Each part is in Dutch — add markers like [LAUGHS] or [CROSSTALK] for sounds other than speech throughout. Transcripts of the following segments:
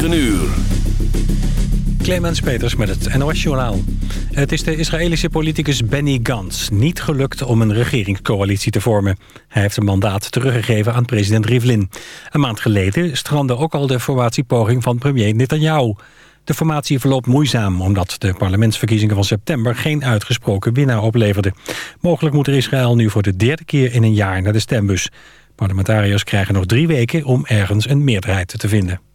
9 uur. Clemens Peters met het NOS Journaal. Het is de Israëlische politicus Benny Gantz niet gelukt om een regeringscoalitie te vormen. Hij heeft een mandaat teruggegeven aan president Rivlin. Een maand geleden strandde ook al de formatiepoging van premier Netanyahu. De formatie verloopt moeizaam omdat de parlementsverkiezingen van september geen uitgesproken winnaar opleverden. Mogelijk moet Israël nu voor de derde keer in een jaar naar de stembus. Parlementariërs krijgen nog drie weken om ergens een meerderheid te vinden.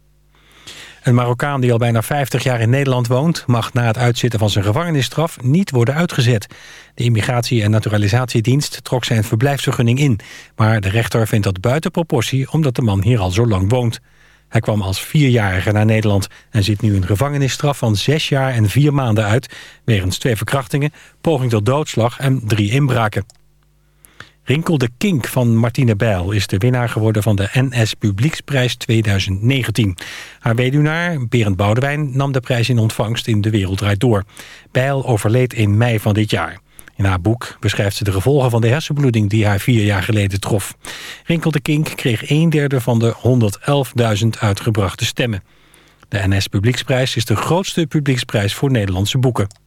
Een Marokkaan die al bijna 50 jaar in Nederland woont... mag na het uitzitten van zijn gevangenisstraf niet worden uitgezet. De Immigratie- en Naturalisatiedienst trok zijn verblijfsvergunning in. Maar de rechter vindt dat buiten proportie... omdat de man hier al zo lang woont. Hij kwam als vierjarige naar Nederland... en zit nu een gevangenisstraf van zes jaar en vier maanden uit... wegens twee verkrachtingen, poging tot doodslag en drie inbraken. Rinkel de Kink van Martine Bijl is de winnaar geworden van de NS Publieksprijs 2019. Haar weduwnaar, Berend Boudewijn, nam de prijs in ontvangst in De Wereld Door. Bijl overleed in mei van dit jaar. In haar boek beschrijft ze de gevolgen van de hersenbloeding die haar vier jaar geleden trof. Rinkel de Kink kreeg een derde van de 111.000 uitgebrachte stemmen. De NS Publieksprijs is de grootste publieksprijs voor Nederlandse boeken.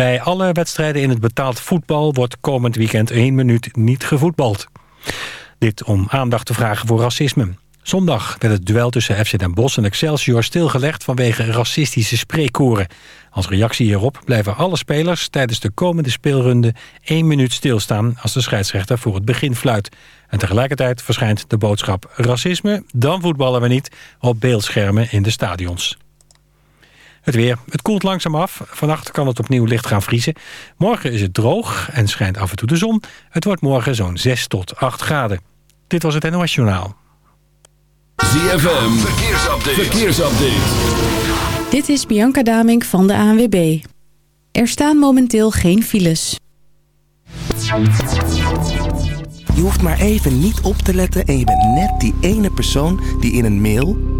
Bij alle wedstrijden in het betaald voetbal wordt komend weekend één minuut niet gevoetbald. Dit om aandacht te vragen voor racisme. Zondag werd het duel tussen FC Den Bosch en Excelsior stilgelegd vanwege racistische spreekkoren. Als reactie hierop blijven alle spelers tijdens de komende speelrunde één minuut stilstaan als de scheidsrechter voor het begin fluit. En tegelijkertijd verschijnt de boodschap racisme, dan voetballen we niet, op beeldschermen in de stadions. Het weer. Het koelt langzaam af. Vannacht kan het opnieuw licht gaan vriezen. Morgen is het droog en schijnt af en toe de zon. Het wordt morgen zo'n 6 tot 8 graden. Dit was het NOS Journaal. ZFM. Verkeersupdate. Verkeersupdate. Dit is Bianca Damink van de ANWB. Er staan momenteel geen files. Je hoeft maar even niet op te letten en je bent net die ene persoon die in een mail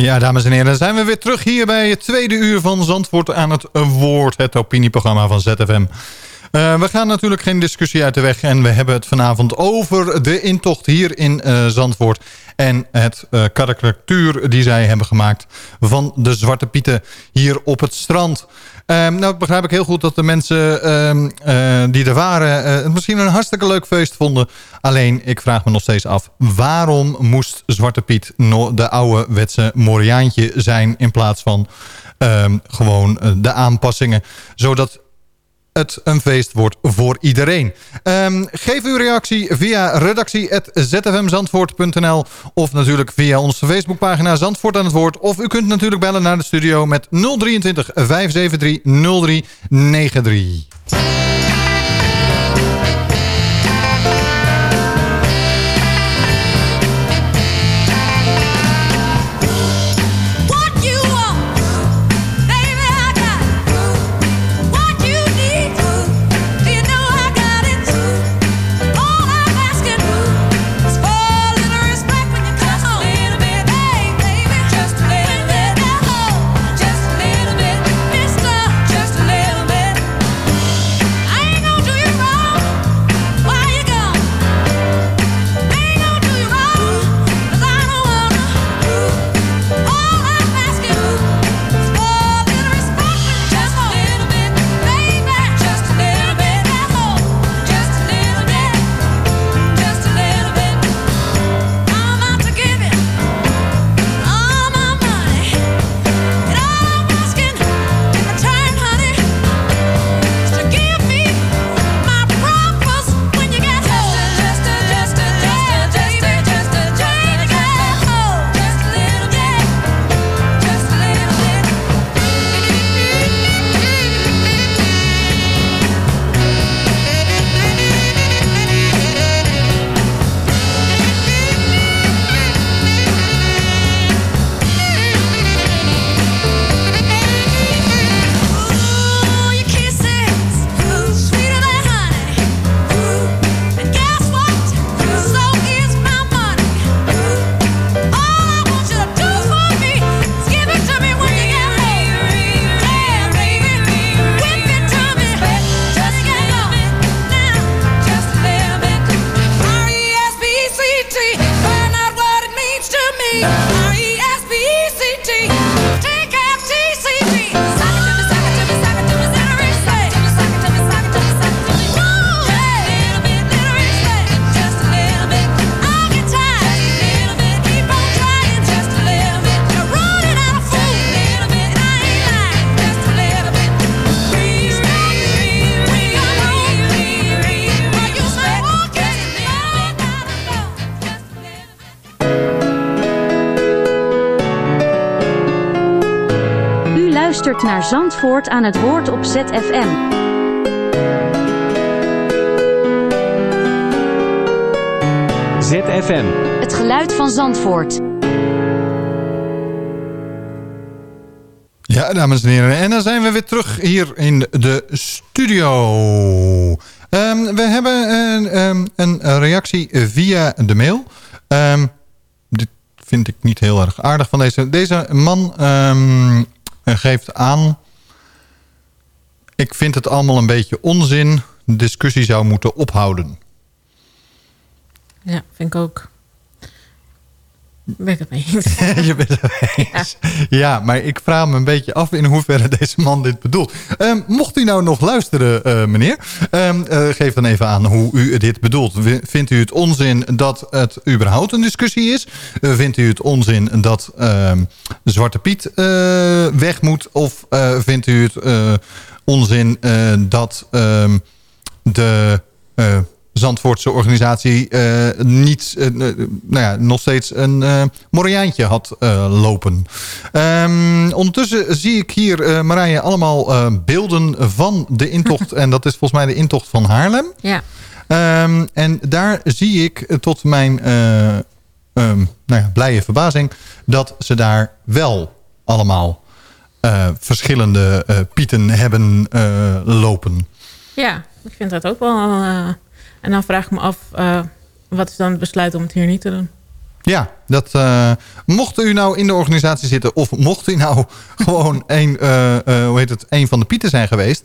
Ja, dames en heren, zijn we weer terug hier bij het tweede uur van Zandvoort aan het Woord, het opinieprogramma van ZFM. Uh, we gaan natuurlijk geen discussie uit de weg en we hebben het vanavond over de intocht hier in uh, Zandvoort. En het uh, karikatuur die zij hebben gemaakt van de Zwarte Pieten hier op het strand. Um, nou begrijp ik heel goed dat de mensen um, uh, die er waren... Uh, het misschien een hartstikke leuk feest vonden. Alleen, ik vraag me nog steeds af... waarom moest Zwarte Piet no de oude wetse Moriaantje zijn... in plaats van um, gewoon de aanpassingen... zodat het een feest wordt voor iedereen. Um, geef uw reactie via redactie.zfmzandvoort.nl of natuurlijk via onze Facebookpagina Zandvoort aan het Woord. Of u kunt natuurlijk bellen naar de studio met 023 573 0393. Naar Zandvoort aan het woord op ZFM. ZFM. Het geluid van Zandvoort. Ja, dames en heren. En dan zijn we weer terug hier in de studio. Um, we hebben een, um, een, reactie via de mail. Um, dit vind ik niet heel erg aardig van deze. Deze man geeft aan... ik vind het allemaal een beetje onzin. De discussie zou moeten ophouden. Ja, vind ik ook. Ben ik het mee eens. [LAUGHS] je bent het mee eens. Ja. maar ik vraag me een beetje af in hoeverre [LAUGHS] deze man dit bedoelt. Um, mocht u nou nog luisteren, uh, meneer. Um, uh, geef dan even aan hoe u dit bedoelt. Vindt u het onzin dat het überhaupt een discussie is? Uh, vindt u het onzin dat um, Zwarte Piet weg moet? Of vindt u het onzin dat de Zandvoortse organisatie uh, niet, uh, nou ja, nog steeds een uh, Moriaantje had lopen. Um, ondertussen zie ik hier, Marije, allemaal beelden van de intocht. [LAUGHS] en dat is volgens mij de intocht van Haarlem. Ja. Um, en daar zie ik tot mijn um, nou ja, blije verbazing... dat ze daar wel allemaal verschillende pieten hebben lopen. Ja, ik vind dat ook wel en dan vraag ik me af, uh, wat is dan het besluit om het hier niet te doen? Ja, dat, uh, mocht u nou in de organisatie zitten... of mocht u nou [LAUGHS] gewoon een, uh, hoe heet het, een van de pieten zijn geweest...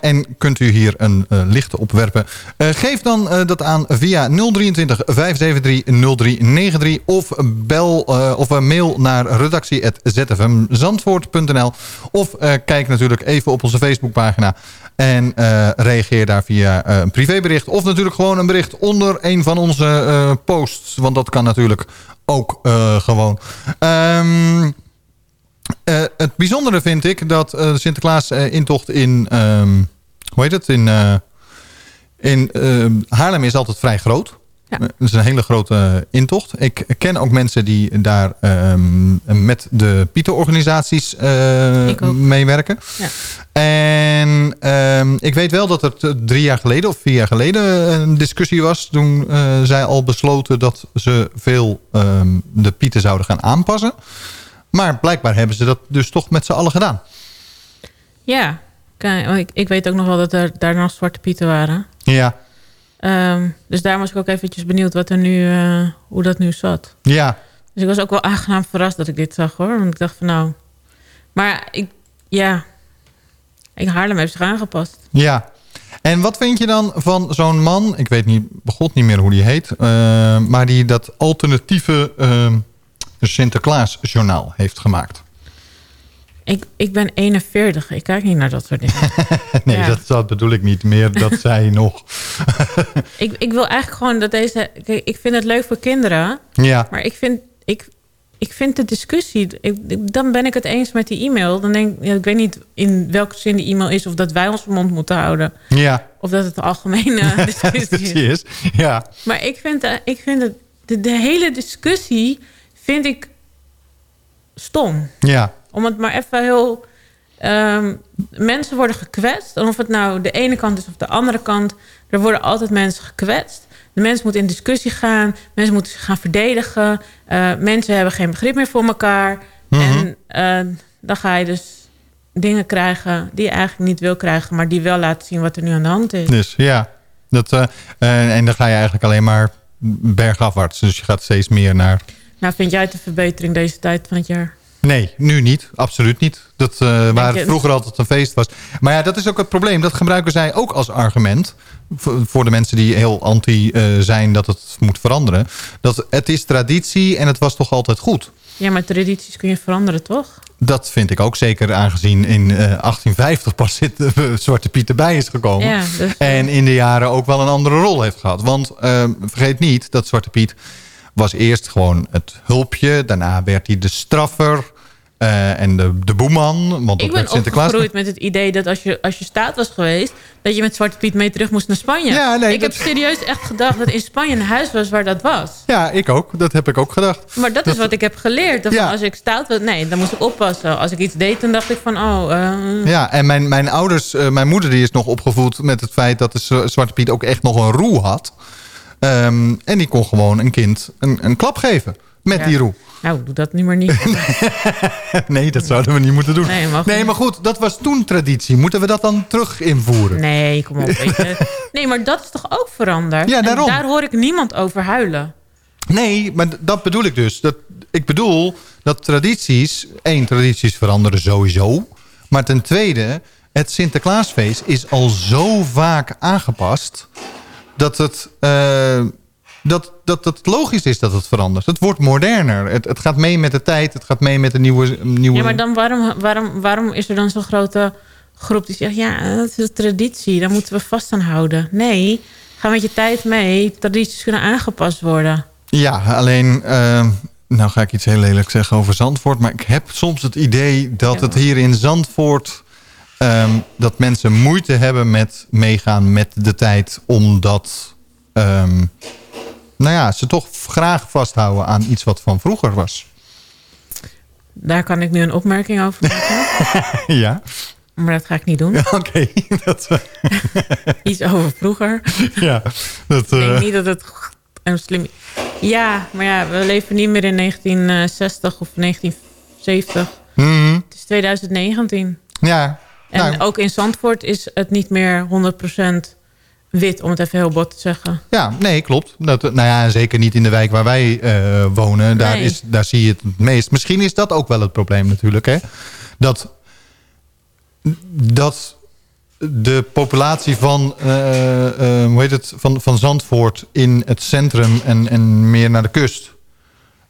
en kunt u hier een licht opwerpen... geef dan dat aan via 023 573 0393... of bel of mail naar redactie.zfmzandvoort.nl... of kijk natuurlijk even op onze Facebookpagina... En uh, reageer daar via uh, een privébericht. Of natuurlijk gewoon een bericht onder een van onze uh, posts. Want dat kan natuurlijk ook gewoon. Um, het bijzondere vind ik dat de Sinterklaas intocht in... Um, hoe heet het? In, in Haarlem is altijd vrij groot. Ja. Het is een hele grote intocht. Ik ken ook mensen die daar um, met de Pieter-organisaties uh, meewerken. Ja. En um, ik weet wel dat er drie jaar geleden of vier jaar geleden een discussie was. Toen uh, zij al besloten dat ze veel um, de Pieten zouden gaan aanpassen. Maar blijkbaar hebben ze dat dus toch met z'n allen gedaan. Ja, ik, ik weet ook nog wel dat er daar nog zwarte Pieten waren. Ja. Um, dus daar was ik ook eventjes benieuwd wat er nu, uh, hoe dat nu zat. Ja. Dus ik was ook wel aangenaam verrast dat ik dit zag hoor. Want ik dacht van nou... Maar ik, ja... Ik Haarlem heeft zich aangepast. Ja. En wat vind je dan van zo'n man... Ik weet niet, begot niet meer hoe die heet... Uh, maar die dat alternatieve uh, Sinterklaasjournaal heeft gemaakt. Ik, ik ben 41. Ik kijk niet naar dat soort dingen. [LAUGHS] nee, ja. dat, dat bedoel ik niet meer. Dat [LAUGHS] zei nog. [LAUGHS] ik, ik wil eigenlijk gewoon dat deze... Kijk, ik vind het leuk voor kinderen. Ja. Maar ik vind, ik, ik vind de discussie... Ik, dan ben ik het eens met die e-mail. Dan denk ja, ik weet niet in welke zin die e-mail is... of dat wij onze mond moeten houden. Ja. Of dat het een algemene discussie is. Ja. Maar ik vind, uh, ik vind het, de, de hele discussie... vind ik stom. Ja. Om het maar even heel... Um, mensen worden gekwetst. En of het nou de ene kant is of de andere kant. Er worden altijd mensen gekwetst. De mensen moeten in discussie gaan. Mensen moeten zich gaan verdedigen. Uh, mensen hebben geen begrip meer voor elkaar. Mm -hmm. En uh, dan ga je dus dingen krijgen die je eigenlijk niet wil krijgen. Maar die wel laten zien wat er nu aan de hand is. Dus ja. Dat, uh, en dan ga je eigenlijk alleen maar bergafwaarts. Dus je gaat steeds meer naar... Nou, vind jij het een verbetering deze tijd van het jaar? Nee, nu niet. Absoluut niet. Dat, uh, waar het vroeger altijd een feest was. Maar ja, dat is ook het probleem. Dat gebruiken zij ook als argument. Voor de mensen die heel anti uh, zijn dat het moet veranderen. Dat het is traditie en het was toch altijd goed. Ja, maar tradities kun je veranderen, toch? Dat vind ik ook zeker aangezien in uh, 1850 pas zit, [LAUGHS] Zwarte Piet erbij is gekomen. Ja, dus, en in de jaren ook wel een andere rol heeft gehad. Want vergeet niet dat Zwarte Piet was eerst gewoon het hulpje. Daarna werd hij de straffer. Uh, en de, de boeman. Want ik ben opgegroeid met het idee dat als je, als je staat was geweest... dat je met Zwarte Piet mee terug moest naar Spanje. Ja, nee, ik dat... heb serieus echt gedacht dat in Spanje een huis was waar dat was. Ja, ik ook. Dat heb ik ook gedacht. Maar dat, dat... is wat ik heb geleerd. Dat ja. Als ik stout was, nee, dan moest ik oppassen. Als ik iets deed, dan dacht ik van, oh... Uh... Ja, en mijn, mijn ouders, uh, mijn moeder die is nog opgevoed met het feit... dat de Zwarte Piet ook echt nog een roe had. Um, en die kon gewoon een kind een, een klap geven met ja. die roe. Nou, doe dat nu maar niet. [LAUGHS] nee, dat zouden we niet moeten doen. Nee, maar, nee, maar goed, dat was toen traditie. Moeten we dat dan terug invoeren? Nee, kom op. [LAUGHS] nee, maar dat is toch ook veranderd? Ja, daarom. En daar hoor ik niemand over huilen. Nee, maar dat bedoel ik dus. Dat, ik bedoel dat tradities... één, tradities veranderen sowieso. Maar ten tweede, het Sinterklaasfeest is al zo vaak aangepast... dat het... Uh, dat, dat het logisch is dat het verandert. Het wordt moderner. Het, het gaat mee met de tijd. Het gaat mee met de nieuwe... nieuwe... Ja, maar dan waarom, waarom, waarom is er dan zo'n grote groep die zegt... ja, dat is een traditie, daar moeten we vast aan houden. Nee, ga met je tijd mee. Tradities kunnen aangepast worden. Ja, alleen... Uh, nou ga ik iets heel lelijk zeggen over Zandvoort... maar ik heb soms het idee dat ja. het hier in Zandvoort... Um, dat mensen moeite hebben met meegaan met de tijd... omdat... Um, nou ja, ze toch graag vasthouden aan iets wat van vroeger was. Daar kan ik nu een opmerking over maken. [LAUGHS] ja. Maar dat ga ik niet doen. Ja, [LAUGHS] Oké. Okay. Dat... [LAUGHS] iets over vroeger. ja. Dat, Ik denk niet dat het een slim... Ja, maar ja, we leven niet meer in 1960 of 1970. Mm -hmm. Het is 2019. Ja. En nou. ook in Zandvoort is het niet meer 100% wit, om het even heel bot te zeggen. Ja, nee, klopt. Dat, nou ja, zeker niet in de wijk waar wij eh, wonen. Daar, Nee. is, daar zie je het het meest. Misschien is dat ook wel het probleem natuurlijk. Hè? Dat, dat de populatie van, eh, eh, hoe heet het, van, van Zandvoort in het centrum en, en meer naar de kust...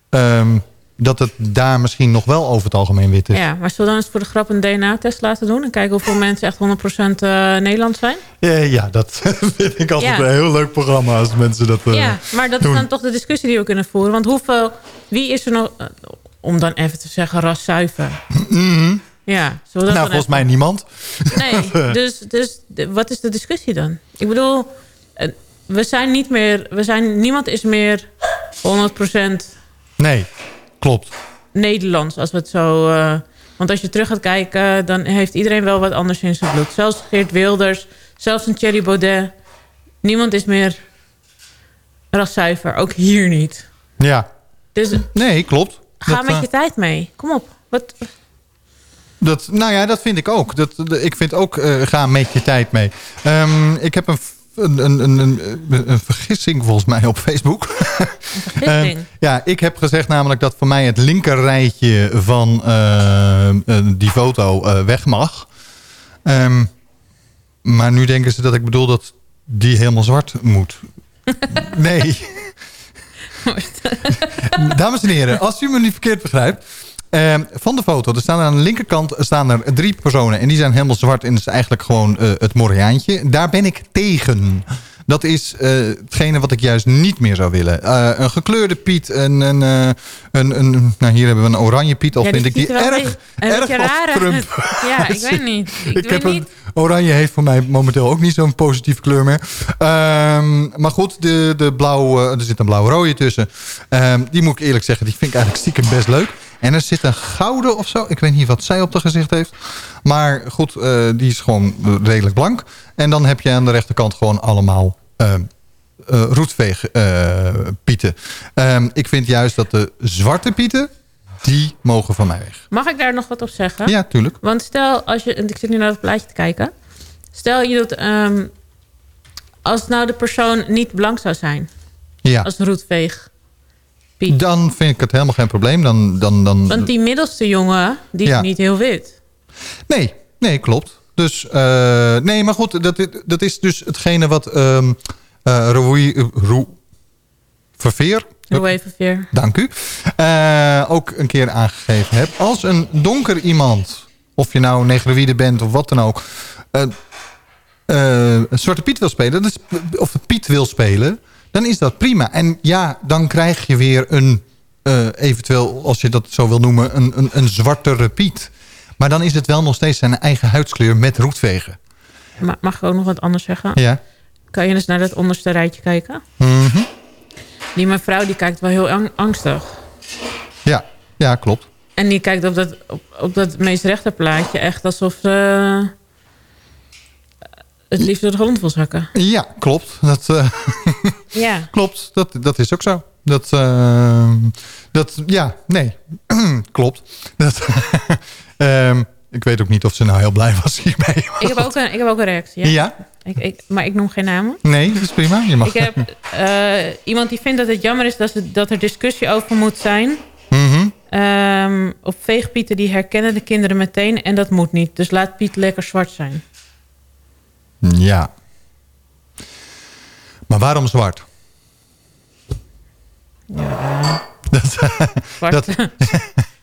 ehm, dat het daar misschien nog wel over het algemeen wit is. Ja, maar zullen we dan eens voor de grap een DNA-test laten doen... en kijken hoeveel mensen echt 100% eh Nederlands zijn? Eh, ja, dat [LAUGHS] vind ik altijd Ja. een heel leuk programma als mensen dat eh, ja, maar dat doen. is dan toch de discussie die we kunnen voeren. Want hoeveel, wie is er nog, eh, om dan even te zeggen, raszuiver? Ja, zullen we dat nou, volgens mij niemand. Nee, [LAUGHS] dus, dus wat is de discussie dan? Ik bedoel, we zijn niet meer, we zijn, niemand is meer 100% Nee, klopt. Nederlands, als we het zo... eh, want als je terug gaat kijken, dan heeft iedereen wel wat anders in zijn bloed. Zelfs Geert Wilders, zelfs een Thierry Baudet. Niemand is meer raszuiver, ook hier niet. Ja, Dus nee, klopt. ga Dat, met eh, je tijd mee. Kom op. Wat, Dat, nou ja, dat vind ik ook. Dat, ik vind ook, eh, ga met je tijd mee. Ehm, ik heb een, een, een, een, vergissing volgens mij op Facebook. vergissing. [LAUGHS] Ehm, ja, ik heb gezegd namelijk dat voor mij het linkerrijtje van eh, eh, die foto eh, weg mag. Ehm, maar nu denken ze dat ik bedoel dat die helemaal zwart moet. [LAUGHS] nee. [LAUGHS] Dames en heren, als u me niet verkeerd begrijpt. Eh, van de foto, er staan aan de linkerkant staan er drie personen. En die zijn helemaal zwart en dat is eigenlijk gewoon eh, het Moriaantje. Daar ben ik tegen. Dat is eh, hetgene wat ik juist niet meer zou willen. Eh, een gekleurde Piet, een, een, een, een, nou hier hebben we een oranje Piet. Al Ja, vind ik die er erg, een erg uit. Trump. [LAUGHS] Ja, ik [LAUGHS] weet niet. Ik, Ik weet heb een, niet. oranje heeft voor mij momenteel ook niet zo'n positieve kleur meer. Ehm, maar goed, de, de blauw, er zit een blauw-rode tussen. Ehm, die moet ik eerlijk zeggen, die vind ik eigenlijk stiekem best leuk. En er zit een gouden of zo. Ik weet niet wat zij op de gezicht heeft. Maar goed, eh, die is gewoon redelijk blank. En dan heb je aan de rechterkant gewoon allemaal... ehm eh, roetveeg eh, pieten. Ehm, ik vind juist dat de zwarte pieten... die mogen van mij weg. Mag ik daar nog wat op zeggen? Ja, tuurlijk. Want stel, als je, en ik zit nu naar het plaatje te kijken. Stel je doet, ehm, als nou de persoon niet blank zou zijn. Ja. Als roetveeg. Piet. Dan vind ik het helemaal geen probleem. Dan, dan, dan, Want die middelste jongen, die Ja. is niet heel wit. Nee, nee, klopt. Dus, eh, nee, maar goed, dat, dat is dus hetgene wat ehm eh, Roei- Roe- Verveer, Doe even weer. dank u, eh, ook een keer aangegeven heb. Als een donker iemand, of je nou negroïde bent of wat dan ook... eh, een Zwarte Piet wil spelen, dat is, of Piet wil spelen... dan is dat prima. En ja, dan krijg je weer een, eh, eventueel, als je dat zo wil noemen... een, een, een zwartere Piet. Maar dan is het wel nog steeds zijn eigen huidskleur met roetvegen. Ma- Mag ik ook nog wat anders zeggen? Ja. Kan je eens naar dat onderste rijtje kijken? Mhm. Die mevrouw die kijkt wel heel ang- angstig. ja, ja, klopt. En die kijkt op dat, op, op dat meest rechter plaatje echt alsof ze het liefst door de grond wil zakken. Ja, klopt. Dat, eh, [LAUGHS] Ja. klopt. Dat, dat is ook zo. Dat, eh, dat ja, nee. [CLEARS THROAT] klopt. Dat, [LAUGHS] ehm, ik weet ook niet of ze nou heel blij was hierbij. [LAUGHS] Ik heb ook een, ik heb ook een reactie. Ja? Ja? Ik, ik, maar ik noem geen namen. Nee, dat is prima. Je mag. Ik heb eh, iemand die vindt dat het jammer is dat, ze, dat er discussie over moet zijn. Mhm. Ehm, op veegpieten die herkennen de kinderen meteen en dat moet niet. Dus laat Piet lekker zwart zijn. Ja. Maar waarom zwart? Ja, Dat, zwart. dat, [LAUGHS]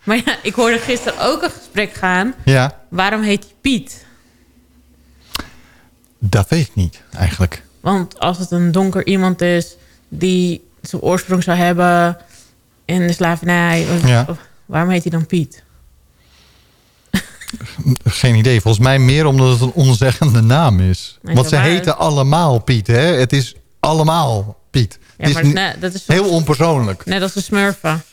maar ja, ik hoorde gisteren ook een gesprek gaan. ja, Waarom heet hij Piet? dat weet ik niet eigenlijk. Want als het een donker iemand is die zijn oorsprong zou hebben in de slavernij, of- Ja. of- waarom heet hij dan Piet? Geen idee. Volgens mij meer omdat het een onzeggende naam is. Want ze heten allemaal Piet, hè? Het is allemaal Piet. Ja, het is dat heel onpersoonlijk. net als de smurfen.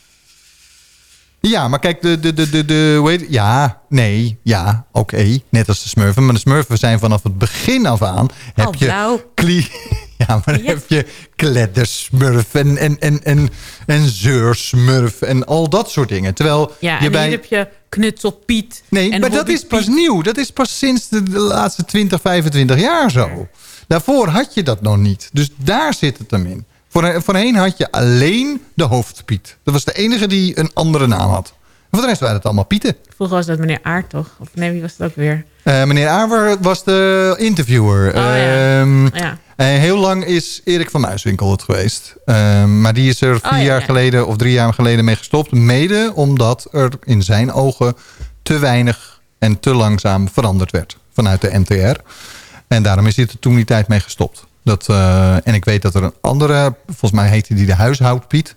Ja, maar kijk, de, de, de, de, de? Ja, nee, ja, oké. Net als de smurfen. Maar de smurfen zijn vanaf het begin af aan... heb Oh, je. Ja, maar dan heb je kleddersmurf en, en, en, en, en zeursmurf en al dat soort dingen. Terwijl Ja, je en bij... hier heb je Knutsel Piet. Nee, en maar dat is pas nieuw. Dat is pas sinds de, de laatste 20, 25 jaar zo. Daarvoor had je dat nog niet. Dus daar zit het hem in. Voor, voorheen had je alleen de hoofdpiet. Dat was de enige die een andere naam had. En voor de rest waren het allemaal pieten. Vroeger was dat meneer Aard, toch? Of nee, wie was het ook weer? Uh, meneer Aver was de interviewer. Oh, ja. Um, Ja. En heel lang is Erik van Muiswinkel het geweest. Um, maar die is er vier Oh, ja, jaar ja. geleden of drie jaar geleden mee gestopt. Mede omdat er in zijn ogen te weinig en te langzaam veranderd werd vanuit de NTR. En daarom is hij er toen die tijd mee gestopt. Dat, eh, en ik weet dat er een andere, volgens mij heette die de huishoudpiet.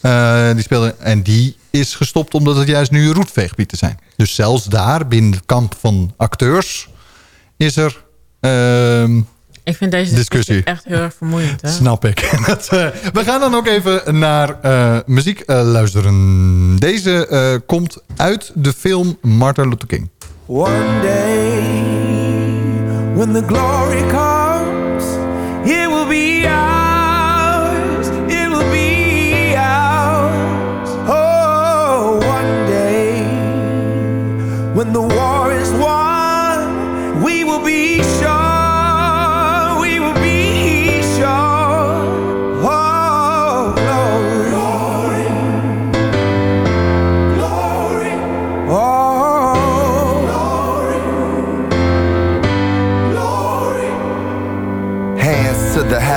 eh, die speelde, en die is gestopt omdat het juist nu roetveegpieten zijn. Dus zelfs daar, binnen het kamp van acteurs, is er... ehm, Ik vind deze Discussie. discussie echt heel erg vermoeiend. Hè? Snap ik. [LAUGHS] Dat, eh, we gaan dan ook even naar eh, muziek eh, luisteren. Deze eh, komt uit de film Martin Luther King. One day, when the glory comes,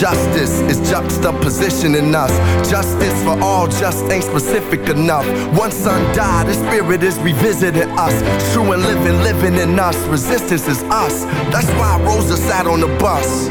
Justice is juxtapositioning us. Justice for all just ain't specific enough. One son died, the spirit is revisiting us. True and living, living in us. Resistance is us. That's why Rosa sat on the bus.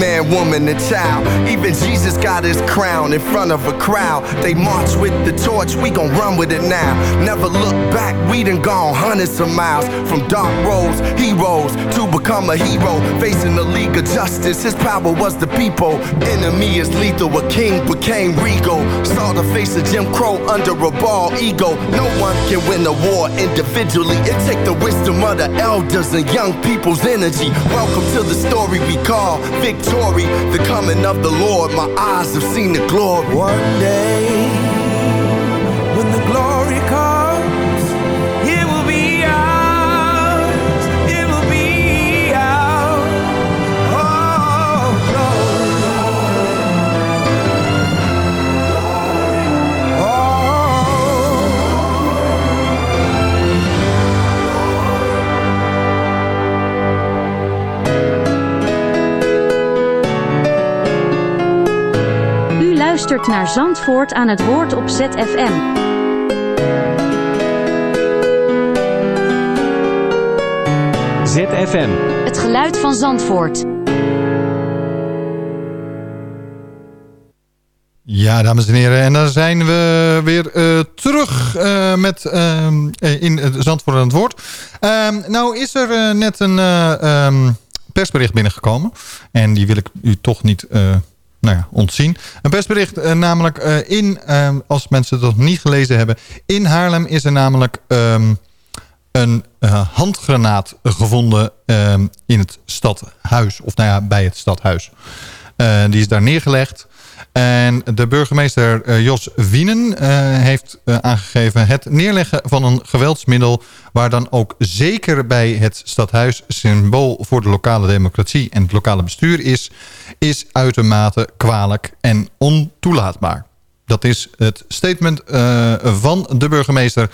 man, woman, and child. Even Jesus got his crown in front of a crowd. They march with the torch, we gon' run with it now. Never look back, we done gone hundreds of miles. From dark roads, heroes, to become a hero. Facing the League of Justice, his power was the people. Enemy is lethal, a king became regal. Saw the face of Jim Crow under a ball ego. No one can win a war individually. It take the wisdom of the elders and young people's energy. Welcome to the story we call victory. The coming of the Lord, my eyes have seen the glory. One day, when the glory comes, luistert naar Zandvoort aan het woord op ZFM. ZFM. Het geluid van Zandvoort. Ja, dames en heren. En dan zijn we weer eh, terug eh, met, ehm, eh, in het Zandvoort aan het woord. Ehm, nou is er net een eh, ehm, persbericht binnengekomen. En die wil ik u toch niet eh, nou ja, ontzien. Een persbericht eh, namelijk eh, in, ehm, als mensen nog niet gelezen hebben. In Haarlem is er namelijk ehm, een eh, handgranaat gevonden ehm, in het stadhuis. Of nou ja, bij het stadhuis. Die is daar neergelegd. En de burgemeester eh, Jos Wienen eh, heeft eh, aangegeven... het neerleggen van een geweldsmiddel... waar dan ook zeker bij het stadhuis... symbool voor de lokale democratie en het lokale bestuur is... is uitermate kwalijk en ontoelaatbaar. Dat is het statement van de burgemeester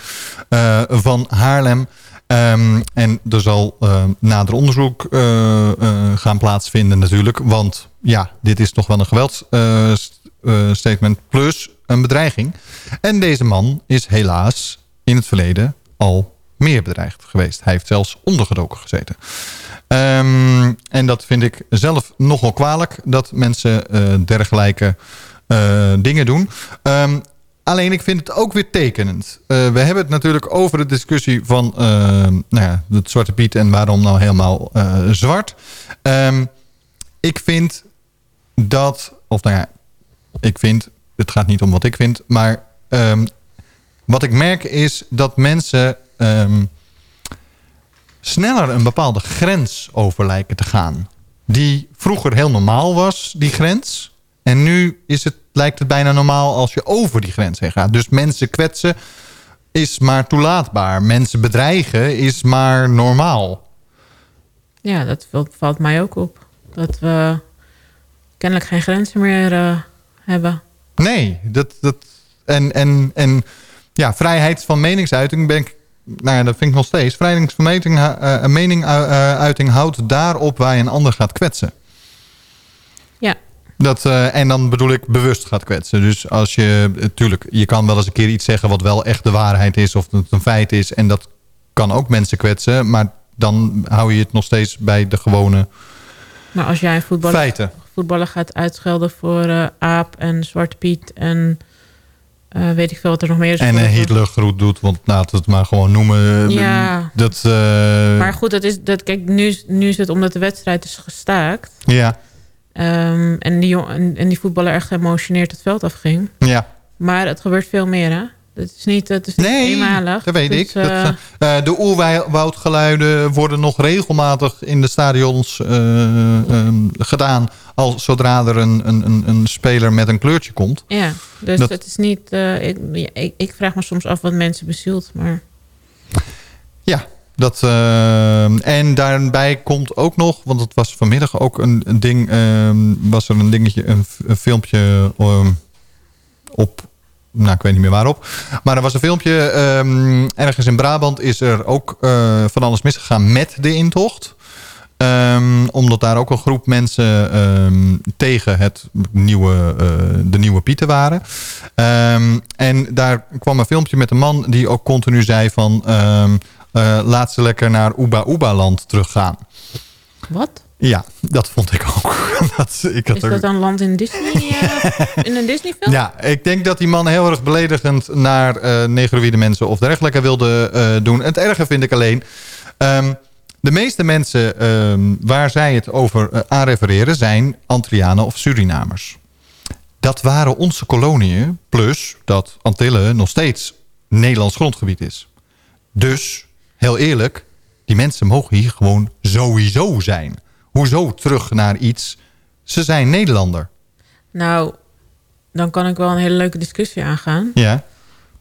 van Haarlem... Ehm, en er zal uh, nader onderzoek uh, uh, gaan plaatsvinden natuurlijk. Want ja, dit is toch wel een geweldsstatement plus een bedreiging. En deze man is helaas in het verleden al meer bedreigd geweest. Hij heeft zelfs ondergedoken gezeten. Um, en dat vind ik zelf nogal kwalijk. Dat mensen dergelijke dingen doen. Alleen ik vind het ook weer tekenend. Uh, we hebben het natuurlijk over de discussie van uh, nou ja, het Zwarte Piet en waarom nou helemaal uh, zwart. Um, ik vind dat, of nou ja, ik vind, het gaat niet om wat ik vind, maar um, wat ik merk is dat mensen um, sneller een bepaalde grens over lijken te gaan. Die vroeger heel normaal was, die grens. En nu is het, lijkt het bijna normaal als je over die grens heen gaat. Dus mensen kwetsen is maar toelaatbaar. Mensen bedreigen is maar normaal. Ja, dat valt mij ook op. Dat we kennelijk geen grenzen meer uh, hebben. Nee, dat, dat, en, en, en ja, vrijheid van meningsuiting ben ik, nou ja, dat vind ik nog steeds. Vrijheid van mening, uh, meningsuiting houdt daarop waar je een ander gaat kwetsen. Dat, uh, en dan bedoel ik bewust gaat kwetsen. Dus als je, natuurlijk, je kan wel eens een keer iets zeggen wat wel echt de waarheid is of het een feit is. En dat kan ook mensen kwetsen, maar dan hou je het nog steeds bij de gewone Maar als jij een voetballer, feiten. voetballer gaat uitschelden voor uh, Aap en Zwarte Piet en uh, weet ik veel wat er nog meer is. En een Hitlergroet doet, want laten we het maar gewoon noemen. Ja. Dat. Maar goed, dat is, dat, kijk, nu, nu is het omdat de wedstrijd is gestaakt. Ja. Um, en, die, en, en die voetballer echt geëmotioneerd het veld afging. Ja. Maar het gebeurt veel meer, hè? Het is niet, het is niet nee, eenmalig. dat weet dus, ik. Uh, dat, uh, de oerwoudgeluiden worden nog regelmatig in de stadions uh, um, gedaan... Al, zodra er een, een, een speler met een kleurtje komt. Ja, dus dat, het is niet... Ik, ik, ik, vraag me soms af wat mensen bezielt, maar... Ja, dat, uh, en daarbij komt ook nog, want het was vanmiddag ook een, een ding, uh, was er een dingetje, een, filmpje uh, op, nou ik weet niet meer waarop. Maar er was een filmpje, um, ergens in Brabant is er ook uh, van alles misgegaan met de intocht. Omdat daar ook een groep mensen tegen het nieuwe, uh, de nieuwe Pieten waren. En daar kwam een filmpje met een man die ook continu zei van... Uh, laat ze lekker naar Oeba Oeba land teruggaan. Wat? Ja, dat vond ik ook. [LAUGHS] dat, ik had Is dat een land in Disney? Uh, [LAUGHS] in een Disney film? Ja, ik denk dat die man heel erg beledigend naar uh, negroïde mensen of dergelijke wilde uh, doen. Het erge vind ik alleen... Um, de meeste mensen um, waar zij het over uh, aan refereren zijn Antillianen of Surinamers. Dat waren onze koloniën, plus dat Antillen nog steeds Nederlands grondgebied is. Dus, heel eerlijk, die mensen mogen hier gewoon sowieso zijn. Hoezo terug naar iets? Ze zijn Nederlander. Nou, dan kan ik wel een hele leuke discussie aangaan. Ja.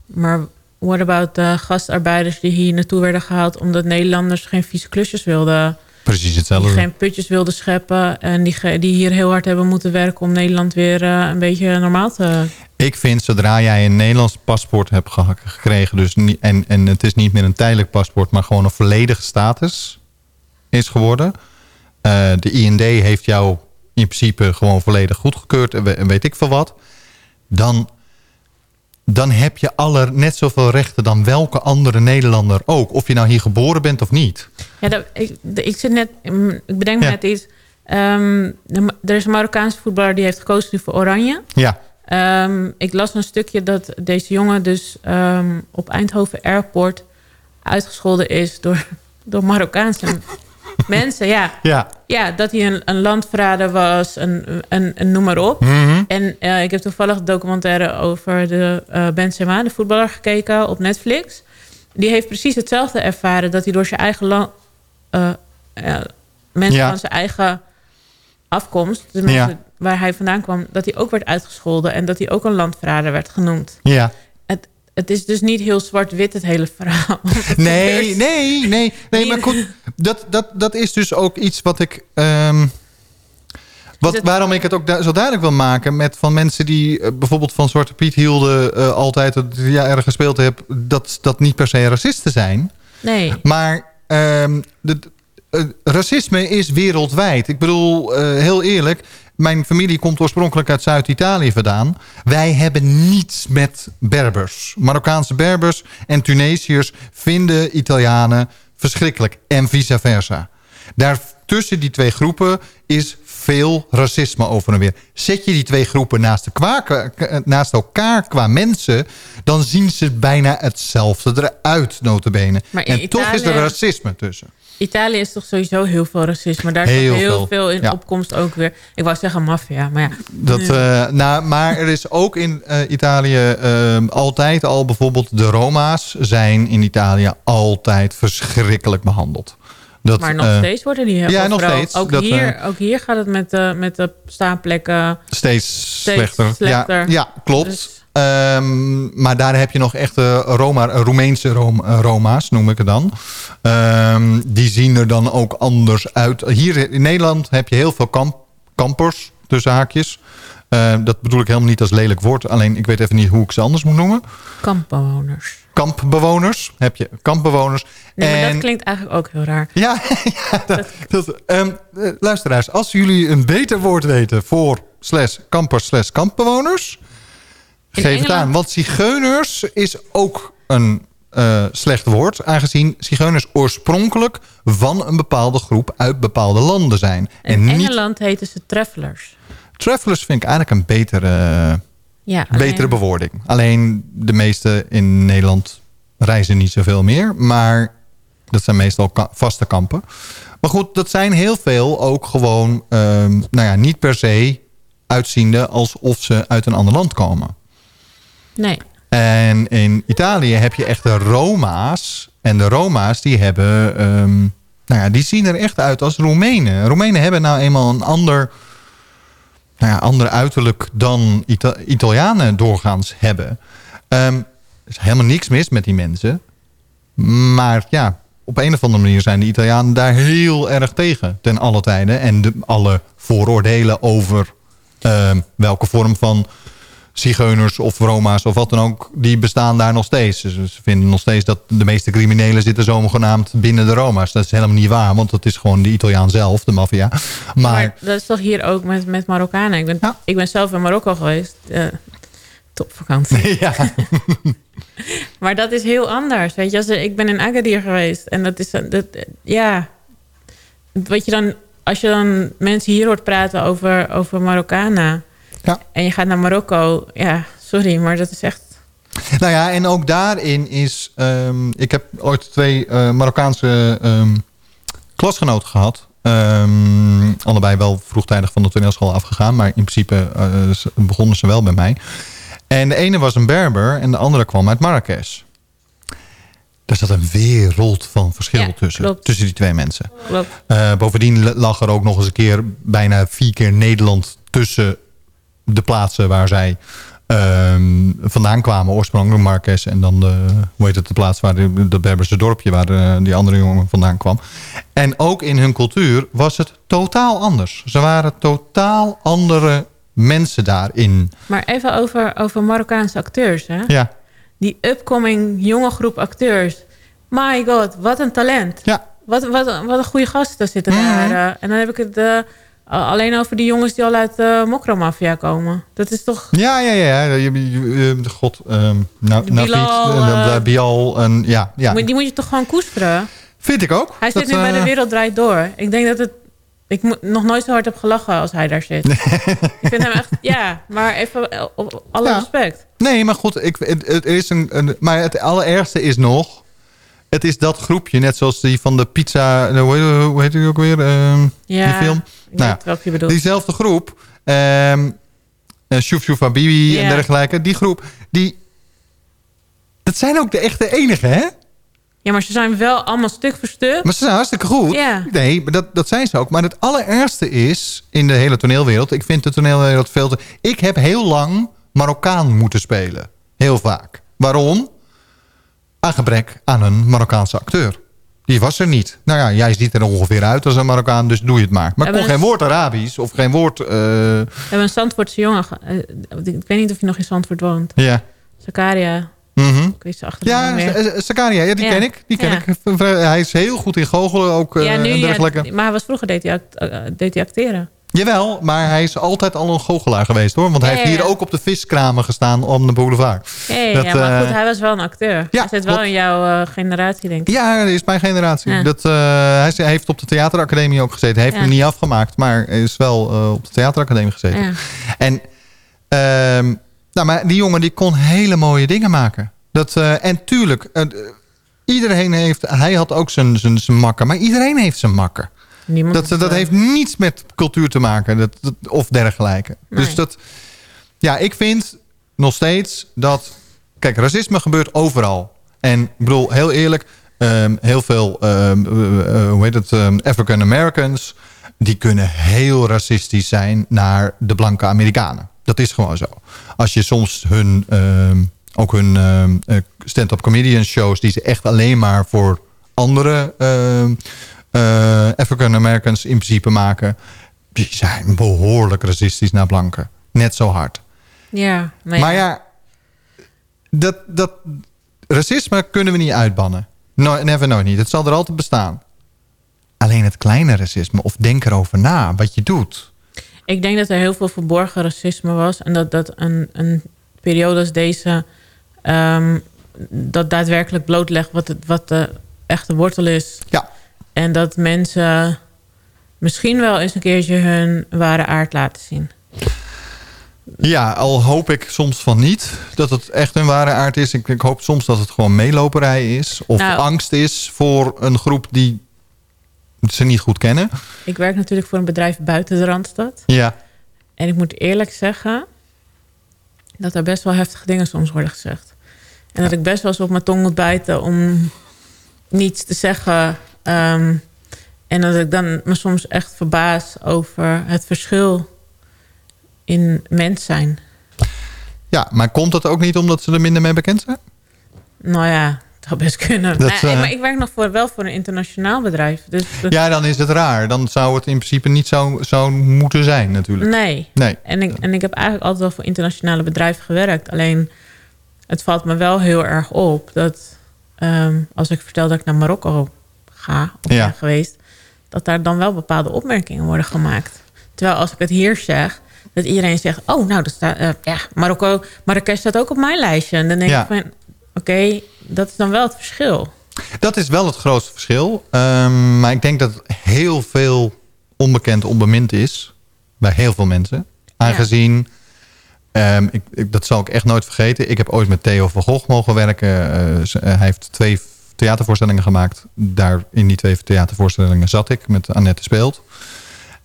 Maar what about de gastarbeiders die hier naartoe werden gehaald... omdat Nederlanders geen vieze klusjes wilden... Precies hetzelfde. Die geen putjes wilden scheppen... en die, die hier heel hard hebben moeten werken... om Nederland weer uh, een beetje normaal te... Ik vind, zodra jij een Nederlands paspoort hebt gekregen... Dus niet, en, en het is niet meer een tijdelijk paspoort... maar gewoon een volledige status is geworden... Uh, de IND heeft jou in principe gewoon volledig goedgekeurd... en weet ik veel wat... dan dan heb je aller net zoveel rechten dan welke andere Nederlander ook. Of je nou hier geboren bent of niet. Ja, dat, ik, ik zit net, ik bedenk me ja. net iets. Um, er is een Marokkaanse voetballer die heeft gekozen nu voor Oranje. Ja. Um, ik las een stukje dat deze jongen dus um, op Eindhoven Airport uitgescholden is door, [LAUGHS] door Marokkaanse [LAUGHS] mensen. Ja. ja. Ja, dat hij een, een landverrader was, een, een, een noem maar op. Mm -hmm. En uh, ik heb toevallig documentaire over de uh, Benzema, de voetballer, gekeken op Netflix. Die heeft precies hetzelfde ervaren. Dat hij door zijn eigen land... Uh, mensen ja. van zijn eigen afkomst... waar hij vandaan kwam... dat hij ook werd uitgescholden en dat hij ook een landverrader werd genoemd. Ja. Het, het is dus niet heel zwart-wit, het hele verhaal. [LAUGHS] Nee, nee, nee. nee maar goed, dat, dat, dat is dus ook iets wat ik... ehm, wat, waarom ik het ook zo duidelijk wil maken met van mensen die eh, bijvoorbeeld van Zwarte Piet hielden eh, altijd dat ja, erg gespeeld heb, dat dat niet per se racisten zijn. Nee. Maar ehm, de, eh, racisme is wereldwijd. Ik bedoel, heel eerlijk, mijn familie komt oorspronkelijk uit Zuid-Italië vandaan. Wij hebben niets met Berbers. Marokkaanse Berbers en Tunesiërs vinden Italianen verschrikkelijk. En vice versa. Daar tussen die twee groepen is veel racisme over en weer. Zet je die twee groepen naast, elkaar, naast elkaar qua mensen... dan zien ze bijna hetzelfde eruit, notabene. Maar in En toch is er Italië- racisme tussen. Italië is toch sowieso heel veel racisme. Daar is Heel toch heel veel, veel, in ja. opkomst ook weer. Ik wou zeggen maffia, maar ja. Dat, eh, nou, maar er is ook in eh, Italië eh, altijd al bijvoorbeeld de Roma's zijn in Italië altijd verschrikkelijk behandeld. Dat, maar nog eh, steeds worden die heel ja, nog steeds. Ook, Dat, hier, eh, ook hier gaat het met, de met de staanplekken steeds, steeds slechter. slechter. Ja, ja klopt. Dus- Ehm, maar daar heb je nog echte Roma, Roemeense Rom- eh, Roma's, noem ik het dan. Ehm, die zien er dan ook anders uit. Hier in Nederland heb je heel veel kamp, kampers, tussen haakjes. Eh, dat bedoel ik helemaal niet als lelijk woord. Alleen ik weet even niet hoe ik ze anders moet noemen. kampbewoners. Kampbewoners. Heb je kampbewoners. Nee, maar En- dat klinkt eigenlijk ook heel raar. ja, [LAUGHS] ja dat, dat, ehm, eh, luisteraars, als jullie een beter woord weten voor slash kampers slash kampbewoners, In geef het aan. Want zigeuners is ook een eh, slecht woord, aangezien zigeuners oorspronkelijk van een bepaalde groep uit bepaalde landen zijn. In en niet Engeland heten ze travelers. Travelers vind ik eigenlijk een betere, Ja, betere bewoording. Alleen de meeste in Nederland reizen niet zoveel meer, maar dat zijn meestal ka- vaste kampen. Maar goed, dat zijn heel veel ook gewoon, ehm, nou ja, niet per se uitziende alsof ze uit een ander land komen. Nee. En in Italië heb je echt de Roma's. En de Roma's die hebben, ehm, nou ja, die zien er echt uit als Roemenen. Roemenen hebben nou eenmaal een ander, nou ja, ander uiterlijk dan Ita- Italianen doorgaans hebben. Ehm, er is helemaal niks mis met die mensen. Maar ja, op een of andere manier zijn de Italianen daar heel erg tegen. Ten alle tijden. En de, alle vooroordelen over ehm, welke vorm van zigeuners of Roma's of wat dan ook, die bestaan daar nog steeds. Dus ze vinden nog steeds dat de meeste criminelen zitten zogenaamd binnen de Roma's. Dat is helemaal niet waar, want dat is gewoon de Italiaan zelf, de maffia. Maar, Maar dat is toch hier ook met, met Marokkanen. Ik ben, ik ben zelf in Marokko geweest. eh topvakantie. [LAUGHS] ja. [LAUGHS] Maar dat is heel anders. Weet je, als, ik ben in Agadir geweest. En dat is... Dat, ja. Wat je dan... Als je dan mensen hier hoort praten over, over Marokkanen. Ja. En je gaat naar Marokko. Ja, sorry, maar dat is echt... Nou ja, en ook daarin is... ehm, ik heb ooit twee eh, Marokkaanse ehm, klasgenoten gehad. Ehm, allebei wel vroegtijdig van de toneelschool afgegaan. Maar in principe eh, begonnen ze wel bij mij. En de ene was een Berber en de andere kwam uit Marrakesh. Daar zat een wereld van verschil Ja, tussen. klopt. Tussen die twee mensen. Eh, bovendien lag er ook nog eens een keer bijna vier keer Nederland tussen de plaatsen waar zij ehm, vandaan kwamen. Oorspronkelijk Marques en dan de, hoe heet het, de plaats waar de, dat Berberse dorpje waar eh, die andere jongen vandaan kwam. En ook in hun cultuur was het totaal anders. Ze waren totaal andere mensen daarin. Maar even over, over Marokkaanse acteurs. Hè? Ja. Die upcoming jonge groep acteurs. My god, wat een talent. Ja. Wat, wat, wat een goede gasten zitten daar. eh. en dan heb ik het alleen over die jongens die al uit de Mokro-mafia komen. Dat is toch... Ja, ja, ja. God, nou, De Bilal, Navid, Bial en ja, ja. Die moet je toch gewoon koesteren? Vind ik ook. Hij zit nu bij eh, De Wereld Draait Door. Ik denk dat het... Ik nog nooit zo hard heb gelachen als hij daar zit. [LAUGHS] ik vind hem echt... Ja, maar even op alle Ja. respect. Nee, maar goed, ik, het, het is een, een, maar het allerergste is nog... Het is dat groepje, net zoals die van de pizza... Hoe heet, hoe heet die ook weer? ehm, Ja, die film? je bedoelt. Diezelfde groep. uh, Shuf Shuf Habibi en dergelijke. Die groep, die... Dat zijn ook de echte enige, hè? Ja, maar ze zijn wel allemaal stuk voor stuk. Maar ze zijn hartstikke goed. Ja. Nee, maar dat, dat zijn ze ook. Maar het allerergste is in de hele toneelwereld... ik vind de toneelwereld veel te... Ik heb heel lang Marokkaan moeten spelen. Heel vaak. Waarom? Aan gebrek aan een Marokkaanse acteur. Die was er niet. Nou ja, jij ziet er ongeveer uit als een Marokkaan, dus doe je het maar. Maar kon geen woord Arabisch of geen woord... eh, We hebben een Zandvoortse jongen. ge- eh, ik weet niet of hij nog in Zandvoort woont. ja. Zakaria. Ik weet zijn achternaam Ja, Sakaria, ja, die Ja. ken ik. Die ken Ja. ik. Hij is heel goed in goochelen ook eh, ja, nu, en ja, dergelijke. maar hij was vroeger deed hij, act- eh, deed hij acteren. Jawel, maar hij is altijd al een goochelaar geweest hoor. Want hij Ja, heeft hier ja. ook op de viskramen gestaan om de boulevard. Hey, Dat, ja, maar goed, eh, hij was wel een acteur. hij zit wel in jouw eh, generatie, denk ik. Ja, is mijn generatie. Ja. Dat, eh, hij is- hij heeft op de theateracademie ook gezeten. Hij heeft Ja. hem niet afgemaakt, maar is wel op de theateracademie gezeten. Ja. En ehm, nou, maar die jongen die kon hele mooie dingen maken. Dat, en tuurlijk, iedereen heeft... Hij had ook zijn, zijn, zijn makker, maar iedereen heeft zijn makker. Niemand Dat, dat eh, heeft niets met cultuur te maken. Dat, dat- of dergelijke. Nee. Dus dat... Ja, ik vind nog steeds dat... Kijk, racisme gebeurt overal. En ik bedoel, heel eerlijk... ehm, heel veel, ehm, eh, eh, hoe heet het, ehm, African Americans... die kunnen heel racistisch zijn naar de blanke Amerikanen. Dat is gewoon zo. Als je soms hun... ook hun eh, stand-up comedian shows... die ze echt alleen maar voor andere eh, African Americans in principe maken... die zijn behoorlijk racistisch naar blanken. Net zo hard. Ja, nee. Maar ja, dat, dat, racisme kunnen we niet uitbannen. No, never nooit niet. Het zal er altijd bestaan. Alleen het kleine racisme, of denk erover na wat je doet. Ik denk dat er heel veel verborgen racisme was. En dat, dat een, een periode als deze... ehm, dat daadwerkelijk blootlegt wat, het, wat de echte wortel is. Ja. En dat mensen misschien wel eens een keertje hun ware aard laten zien. Ja, al hoop ik soms van niet dat het echt een ware aard is. Ik, ik hoop soms dat het gewoon meeloperij is. Of Nou. angst is voor een groep die ze niet goed kennen. Ik werk natuurlijk voor een bedrijf buiten de Randstad. Ja, En ik moet eerlijk zeggen... dat er best wel heftige dingen soms worden gezegd. En dat ik best wel eens op mijn tong moet bijten om niets te zeggen. Ehm, en dat ik dan me soms echt verbaas over het verschil in mens zijn. ja, maar komt dat ook niet omdat ze er minder mee bekend zijn? Nou ja, zou best kunnen. Dat, Nee, eh, maar ik werk nog voor, wel voor een internationaal bedrijf. Dus, Ja, dan is het raar. Dan zou het in principe niet zo, zo moeten zijn natuurlijk. Nee. Nee. En ik, en ik heb eigenlijk altijd wel voor internationale bedrijven gewerkt. Alleen, het valt me wel heel erg op dat ehm, als ik vertel dat ik naar Marokko ga of Ja. ben geweest, dat daar dan wel bepaalde opmerkingen worden gemaakt. Terwijl als ik het hier zeg, dat iedereen zegt, oh nou, dat staat, eh, ja, Marokko, Marrakesh staat ook op mijn lijstje. En dan denk Ja. ik van, oké, dat is dan wel het verschil. Dat is wel het grootste verschil. Ehm, maar ik denk dat heel veel onbekend onbemind is. Bij heel veel mensen. Aangezien, ehm, ik, ik- dat zal ik echt nooit vergeten. Ik heb ooit met Theo van Gogh mogen werken. Ze- hij heeft twee theatervoorstellingen gemaakt. Daar in die twee theatervoorstellingen zat ik met Annette Speelt.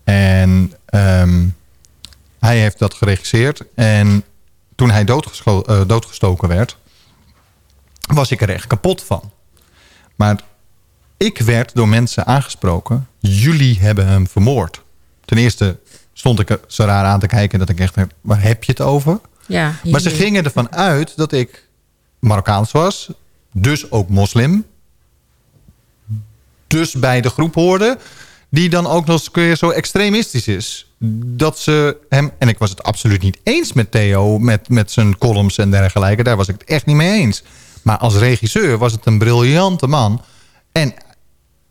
En ehm, hij heeft dat geregisseerd. En toen hij eh, doodgestoken werd... was ik er echt kapot van. Maar ik werd door mensen aangesproken. Jullie hebben hem vermoord. Ten eerste stond ik er zo raar aan te kijken dat ik echt... Waar heb je het over? Ja, Maar ze gingen ervan uit dat ik Marokkaans was. Dus ook moslim. Dus bij de groep hoorde. Die dan ook nog eens zo extremistisch is. Dat ze hem... En ik was het absoluut niet eens met Theo. Met, met zijn columns en dergelijke. Daar was ik het echt niet mee eens. Maar als regisseur was het een briljante man. En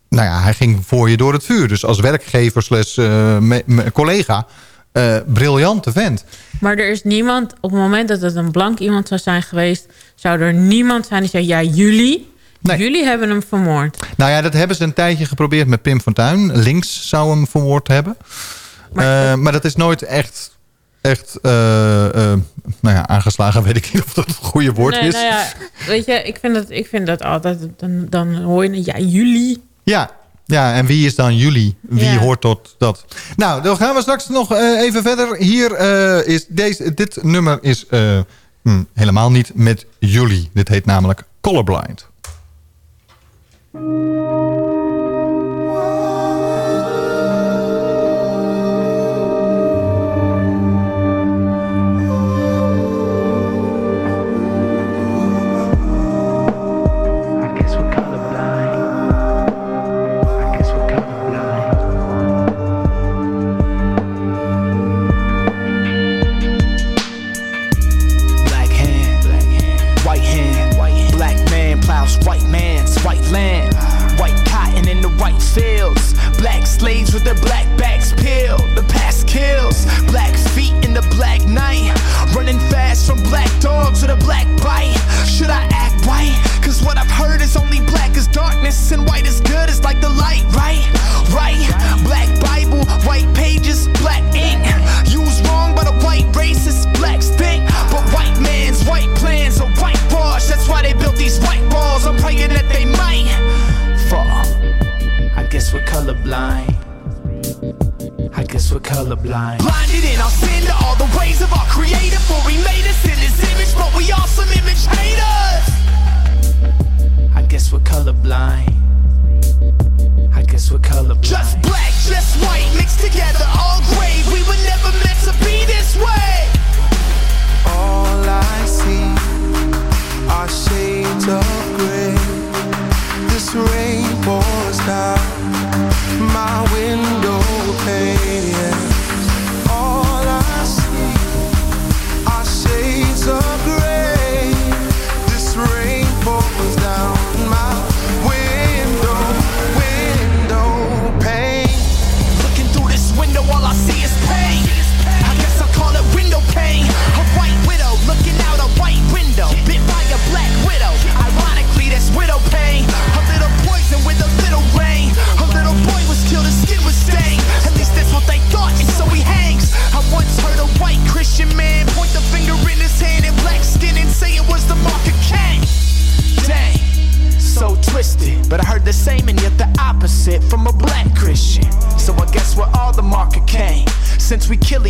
nou ja, hij ging voor je door het vuur. Dus als werkgever slash eh, collega... eh, briljante vent. Maar er is niemand, op het moment dat het een blank iemand zou zijn geweest... zou er niemand zijn die zegt, ja, jullie, jullie hebben hem vermoord. Nou ja, dat hebben ze een tijdje geprobeerd met Pim Fortuyn. Links zou hem vermoord hebben. Maar, maar dat is nooit echt, echt eh, eh, nou ja, aangeslagen. [LAUGHS] Weet ik niet of dat het goede woord nee, is. nou ja, weet je, ik vind dat, ik vind dat altijd, dan, dan hoor je, ja, jullie. Ja, ja, en wie is dan jullie? Wie Ja. hoort tot dat? Nou, dan gaan we straks nog eh, even verder. Hier eh, is deze, dit nummer is eh, hm, helemaal niet met jullie. Dit heet namelijk Colorblind.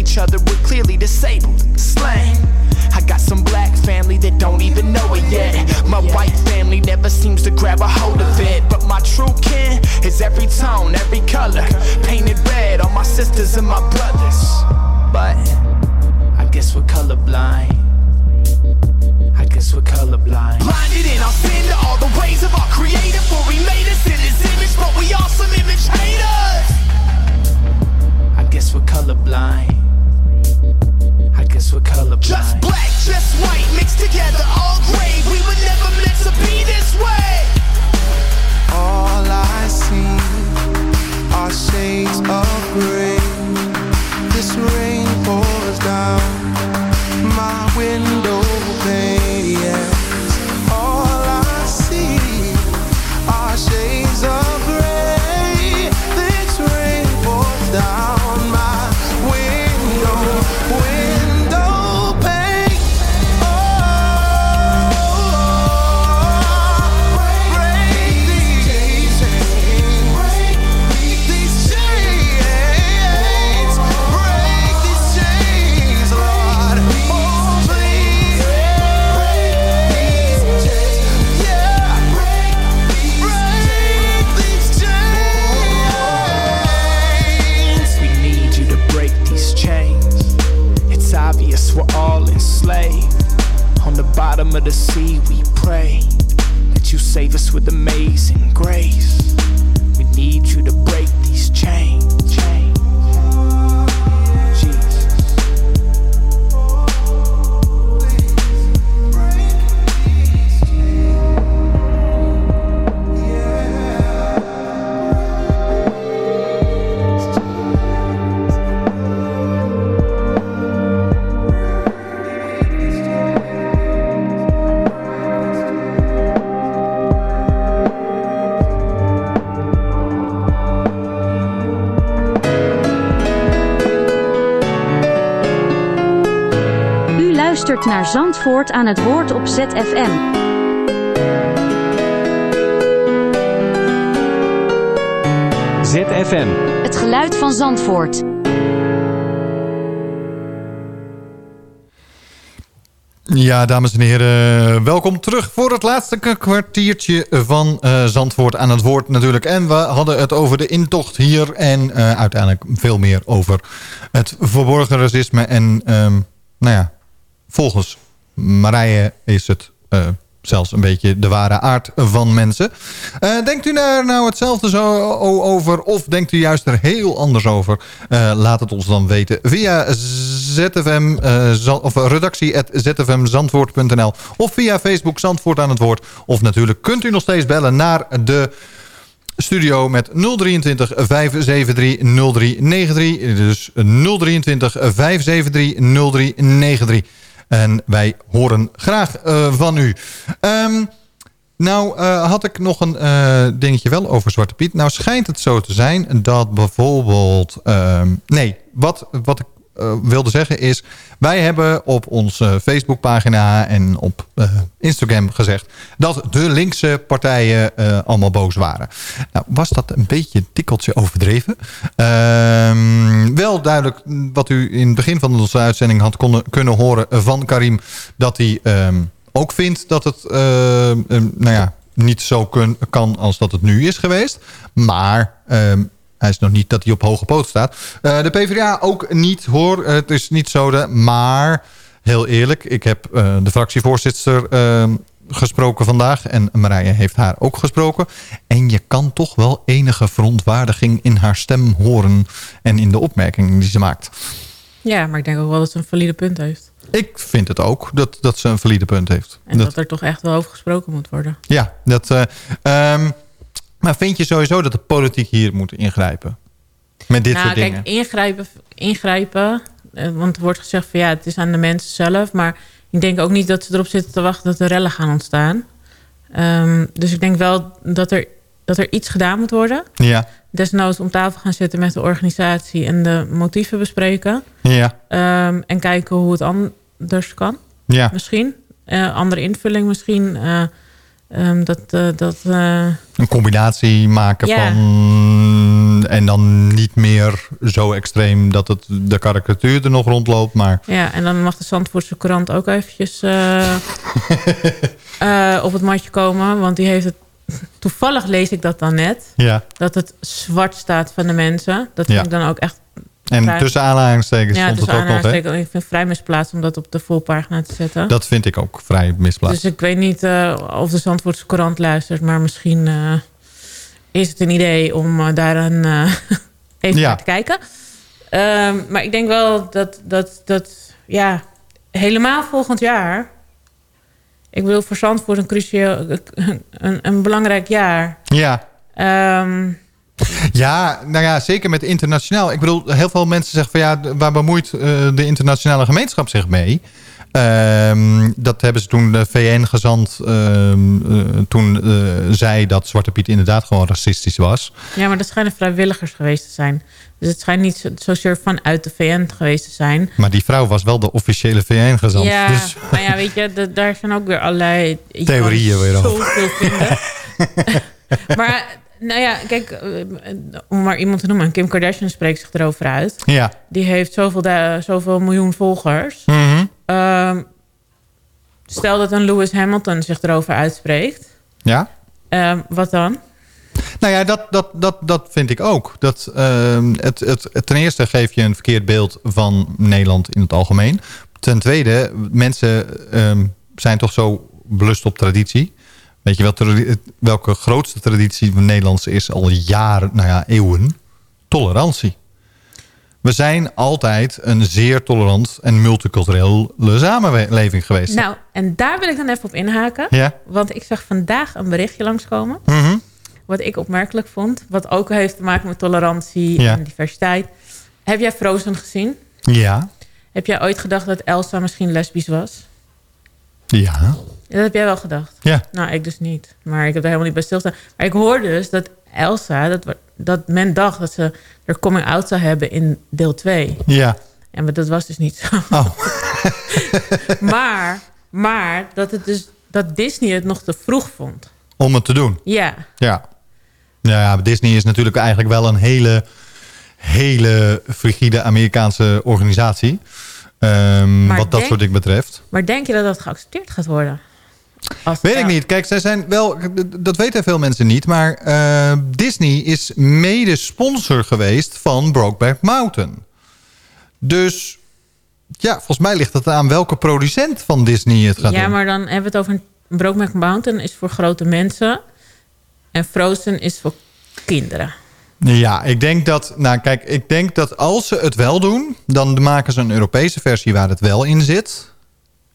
Each other, we're clearly disabled, slain. I got some black family that don't even know it yet. My white family never seems to grab a hold of it. But my true kin is every tone, every color. Painted red on my sisters and my brothers. But I guess we're colorblind. I guess we're colorblind. Blinded in our sin to all the ways of our creator. For he made us in his image, but we are some image haters. I guess we're colorblind. I guess we're colorblind. Just black, just white, mixed together, all gray. We were never meant to be this way. All I see are shades of gray. This rain pours down my window bottom of the sea, we pray that you save us with amazing grace. Naar Zandvoort aan het woord op ZFM. ZFM. Het geluid van Zandvoort. Ja, dames en heren, welkom terug voor het laatste kwartiertje van eh, Zandvoort aan het woord natuurlijk. En we hadden het over de intocht hier en eh, uiteindelijk veel meer over het verborgen racisme. En ehm, nou ja, volgens Marije is het eh, zelfs een beetje de ware aard van mensen. Eh, denkt u daar nou hetzelfde zo over of denkt u juist er heel anders over? Eh, laat het ons dan weten via ZFM, Zan- of redactie.zfmzandvoort.nl of via Facebook Zandvoort aan het woord. Of natuurlijk kunt u nog steeds bellen naar de studio met 023 573 0393. Dus 023 573 0393. En wij horen graag eh, van u. Ehm, nou eh, had ik nog een eh, dingetje wel over Zwarte Piet. Nou schijnt het zo te zijn dat bijvoorbeeld... ehm, nee, wat, wat ik eh, wilde zeggen is... wij hebben op onze Facebookpagina en op eh, Instagram gezegd... dat de linkse partijen eh, allemaal boos waren. Nou, was dat een beetje een tikkeltje overdreven? Ehm, wel duidelijk wat u in het begin van onze uitzending had konnen, kunnen horen van Karim... dat hij ehm, ook vindt dat het ehm, nou ja, niet zo kan als dat het nu is geweest. Maar... hij is nog niet dat hij op hoge poot staat. Eh, de PvdA ook niet hoor. Eh, het is niet zo de... Maar heel eerlijk, ik heb eh, de fractievoorzitter ehm, gesproken vandaag. En Marije heeft haar ook gesproken. En je kan toch wel enige verontwaardiging in haar stem horen. En in de opmerkingen die ze maakt. Ja, maar ik denk ook wel dat ze een valide punt heeft. Ik vind het ook dat, dat ze een valide punt heeft. En dat, er toch echt wel over gesproken moet worden. Ja, dat, eh, ehm, maar vind je sowieso dat de politiek hier moet ingrijpen? Met dit nou, soort dingen? kijk, ingrijpen, ingrijpen eh, want er wordt gezegd van ja, het is aan de mensen zelf. Maar ik denk ook niet dat ze erop zitten te wachten dat er rellen gaan ontstaan. Ehm, dus ik denk wel dat er, dat er iets gedaan moet worden. Ja, Desnoods om tafel gaan zitten met de organisatie en de motieven bespreken. ja, Ehm, en kijken hoe het anders kan. ja. Misschien. Eh, andere invulling misschien. Eh, ehm, dat... eh, dat eh, Een combinatie maken Ja. van... En dan niet meer zo extreem dat het de karikatuur er nog rondloopt. Maar Ja, en dan mag de Zandvoortse krant ook eventjes eh, [LAUGHS] op het matje komen. Want die heeft het... Toevallig lees ik dat dan net. ja. Dat het zwart staat van de mensen. Dat vind Ja. ik dan ook echt... En vrij- tussen aanhalingstekens ja, stond het ook nog. Hè? Ik vind het vrij misplaatst om dat op de voorpagina te zetten. Dat vind ik ook vrij misplaatst. Dus ik weet niet eh, of de Zandvoortse krant luistert. Maar misschien eh, is het een idee om eh, daar een, [LAUGHS] even Ja. naar te kijken. Ehm, maar ik denk wel dat, dat, dat ja, helemaal volgend jaar... Ik bedoel, voor Zandvoort een cruciaal, een, een belangrijk jaar. Ja. Ehm, Ja, nou ja, zeker met internationaal. Ik bedoel, heel veel mensen zeggen van ja, waar bemoeit eh, de internationale gemeenschap zich mee? Ehm, dat hebben ze toen de VN-gezant ehm, eh, toen eh, zei dat Zwarte Piet inderdaad gewoon racistisch was. ja, maar dat schijnen vrijwilligers geweest te zijn. Dus het schijnt niet zo- zozeer vanuit de VN geweest te zijn. Maar die vrouw was wel de officiële VN-gezant. Ja, Dus maar ja, weet je, daar zijn ook weer allerlei... [LAUGHS] Theorieën weer over. Zoveel vinden. [LAUGHS] [LAUGHS] maar, nou ja, kijk, eh, om maar iemand te noemen. Kim Kardashian spreekt zich erover uit. ja. Die heeft zoveel, da- zoveel miljoen volgers. Mhm. Ehm, stel dat een Lewis Hamilton zich erover uitspreekt. Ja? Ehm, wat dan? Nou ja, dat, dat, dat, dat vind ik ook. Dat, ehm, het, het, ten eerste geef je een verkeerd beeld van Nederland in het algemeen. Ten tweede, mensen zijn toch zo belust op traditie. Weet je wel, welke grootste traditie van Nederlands is al jaren, nou ja, eeuwen? Tolerantie. We zijn altijd een zeer tolerant en multiculturele samenleving geweest. Nou, en daar wil ik dan even op inhaken. Ja. Want ik zag vandaag een berichtje langskomen. Mhm. Wat ik opmerkelijk vond. Wat ook heeft te maken met tolerantie Ja. en diversiteit. Heb jij Frozen gezien? Ja. Heb jij ooit gedacht dat Elsa misschien lesbisch was? Ja. Dat heb jij wel gedacht. Ja. Nou, ik dus niet. Maar ik heb er helemaal niet bij stilstaan. Maar ik hoor dus dat Elsa, dat, dat men dacht dat ze er coming out zou hebben in deel 2. Ja. En maar dat was dus niet zo. Oh. [LAUGHS] maar, maar dat, het dus, dat Disney het nog te vroeg vond. Om het te doen. Ja. Ja. Nou ja, Disney is natuurlijk eigenlijk wel een hele, hele frigide Amerikaanse organisatie. Ehm, wat dat soort dingen betreft. Maar denk je dat dat geaccepteerd gaat worden? Als- Weet ja. ik niet. Kijk, zij zijn wel, dat weten veel mensen niet. Maar eh, Disney is mede sponsor geweest van Brokeback Mountain. Dus ja, volgens mij ligt het aan welke producent van Disney het gaat Ja, doen. maar dan hebben we het over... Brokeback Mountain is voor grote mensen. En Frozen is voor kinderen. Ja, ik denk dat, nou kijk, ik denk dat als ze het wel doen, dan maken ze een Europese versie waar het wel in zit.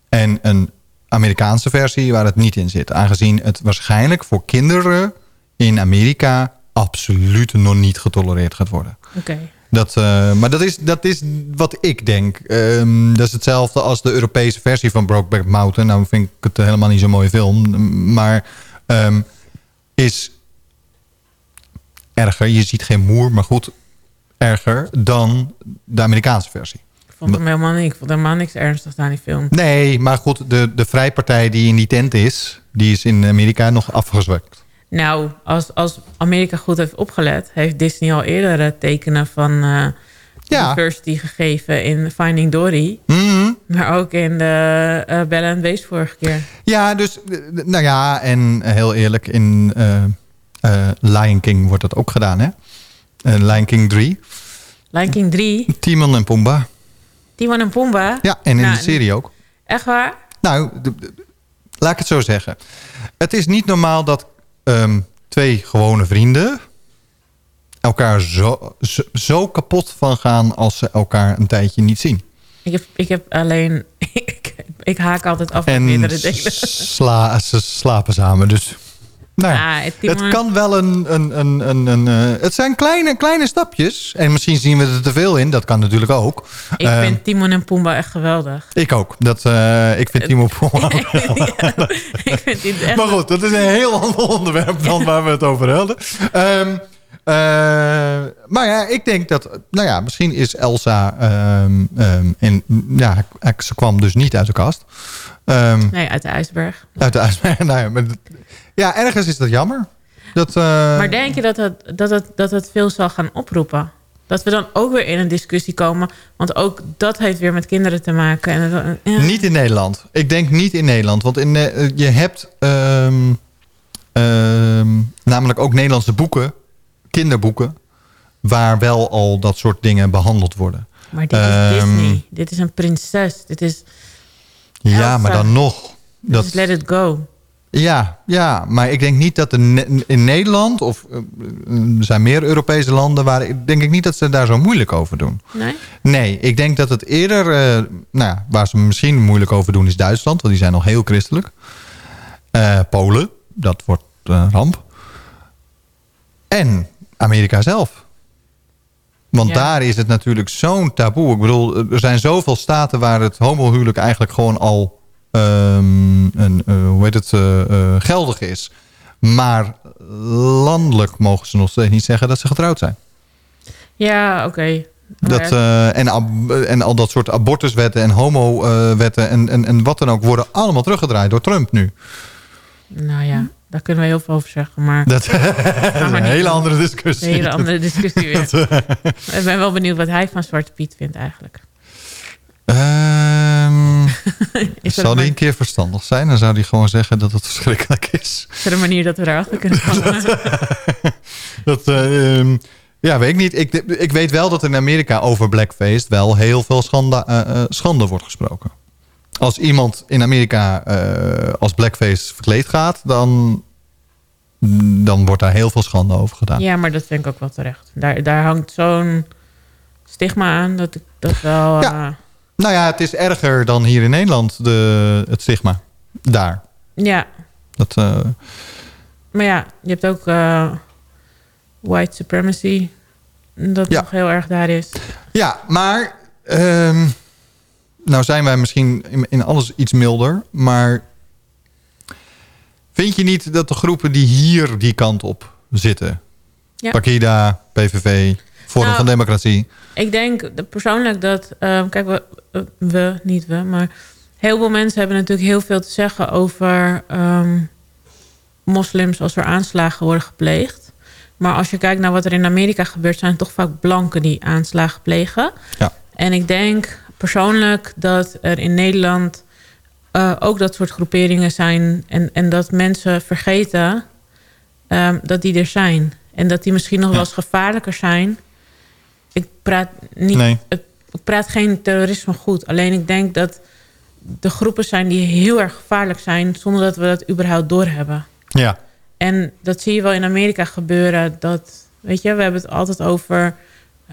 En een Amerikaanse versie waar het niet in zit. Aangezien het waarschijnlijk voor kinderen in Amerika absoluut nog niet getolereerd gaat worden. Oké. Dat, eh, maar dat is, dat is wat ik denk. Ehm, dat is hetzelfde als de Europese versie van Brokeback Mountain. Nou vind ik het helemaal niet zo'n mooie film. Maar ehm, is erger. Je ziet geen moer, maar goed, erger dan de Amerikaanse versie. Vond hem helemaal niet. Ik vond helemaal niks ernstigs aan die film. Nee, maar goed, de, de vrijpartij die in die tent is... die is in Amerika nog afgezwakt. Nou, als, als Amerika goed heeft opgelet... heeft Disney al eerder tekenen van eh diversity gegeven in Finding Dory. Mhm. Maar ook in de uh, Bella and Beast vorige keer. Ja, dus, eh, nou ja, en heel eerlijk, in Lion King wordt dat ook gedaan, hè? Lion King 3. Lion King 3, Timon en Pumbaa. Timon en Pumbaa. Ja, en in Nou, de serie ook. Echt waar? Nou, laat ik het zo zeggen. Het is niet normaal dat ehm, twee gewone vrienden... elkaar zo, zo, zo kapot van gaan als ze elkaar een tijdje niet zien. Ik heb, ik heb alleen... [LAUGHS] ik, ik haak altijd af met En meerdere delen. sla, ze slapen samen, dus... Nou ja, Ah, het Timon- het kan wel een... een, een, een, een eh, het zijn kleine, kleine stapjes. En misschien zien we er te veel in. Dat kan natuurlijk ook. Ik Ehm, vind Timon en Pumbaa echt geweldig. ik ook. Dat, eh, ik vind Timo Pumbaa [LAUGHS] ook ik vind die echt... Maar goed, dat is een heel ander onderwerp dan waar we het over hadden. Ehm, eh, maar ja, ik denk dat... Nou ja, misschien is Elsa... en, ja, ze kwam dus niet uit de kast. Nee, uit de ijsberg. uit de ijsberg. [LAUGHS] Nou ja, maar, ja, ergens is dat jammer. Dat, eh, Maar denk je dat het, dat, het, dat het veel zal gaan oproepen? Dat we dan ook weer in een discussie komen. Want ook dat heeft weer met kinderen te maken. En het- ja. Niet in Nederland. Ik denk niet in Nederland. Want in, eh, je hebt ehm, ehm, namelijk ook Nederlandse boeken, kinderboeken, waar wel al dat soort dingen behandeld worden. Maar dit is Ehm, Disney. Dit is een prinses. Dit is, Ja, maar dan nog. Dat, is Let It Go. Ja, ja, maar ik denk niet dat in Nederland, of eh, er zijn meer Europese landen, waar ik denk ik niet dat ze daar zo moeilijk over doen. Nee? Nee, ik denk dat het eerder... eh, nou waar ze misschien moeilijk over doen is Duitsland. Want die zijn nog heel christelijk. Eh, Polen, dat wordt een ramp. En Amerika zelf. Want Ja. daar is het natuurlijk zo'n taboe. Ik bedoel, er zijn zoveel staten waar het homohuwelijk eigenlijk gewoon al... ehm, een, eh, hoe heet het, eh, eh, geldig is. Maar landelijk mogen ze nog steeds niet zeggen dat ze getrouwd zijn. Ja, oké. Dat, Maar- eh, en, en al dat soort abortuswetten en homo-wetten en, en, en wat dan ook... worden allemaal teruggedraaid door Trump nu. Nou ja, daar kunnen we heel veel over zeggen. Maar Dat, dat [LAUGHS] is een hele andere discussie. Een hele andere discussie weer. [LAUGHS] Dat, Ik ben wel benieuwd wat hij van Zwarte Piet vindt eigenlijk. Ehm, [LAUGHS] een, die een keer verstandig zijn? Dan zou hij gewoon zeggen dat het verschrikkelijk is. is er een manier dat we daarachter kunnen [LAUGHS] komen? Dat, eh, ehm, ja, weet ik niet. Ik, ik weet wel dat in Amerika over blackface wel heel veel schande, eh, eh, schande wordt gesproken. Als iemand in Amerika eh, als blackface verkleed gaat, dan, dan wordt daar heel veel schande over gedaan. Ja, maar dat vind ik ook wel terecht. Daar, daar hangt zo'n stigma aan dat ik dat wel... Ja. Nou ja, het is erger dan hier in Nederland, de, het stigma. Daar. ja, Dat, eh, maar ja, je hebt ook eh, white supremacy. Dat Ja. nog heel erg daar is. Ja, maar... ehm, nou zijn wij misschien in, in alles iets milder, maar... Vind je niet dat de groepen die hier die kant op zitten... Ja. Pakida, PVV, Forum Nou, van Democratie... Ik denk persoonlijk dat... eh, kijk, we, eh, we, niet we, maar... Heel veel mensen hebben natuurlijk heel veel te zeggen over ehm, moslims als er aanslagen worden gepleegd. Maar als je kijkt naar wat er in Amerika gebeurt, zijn het toch vaak blanken die aanslagen plegen. Ja. En ik denk persoonlijk dat er in Nederland eh, ook dat soort groeperingen zijn. En, en dat mensen vergeten ehm, dat die er zijn. En dat die misschien nog wel eens gevaarlijker zijn. Ik praat, niet, Nee. ik, ik praat geen terrorisme goed. Alleen ik denk dat de groepen zijn die heel erg gevaarlijk zijn... zonder dat we dat überhaupt doorhebben. Ja. En dat zie je wel in Amerika gebeuren. Dat, weet je, we hebben het altijd over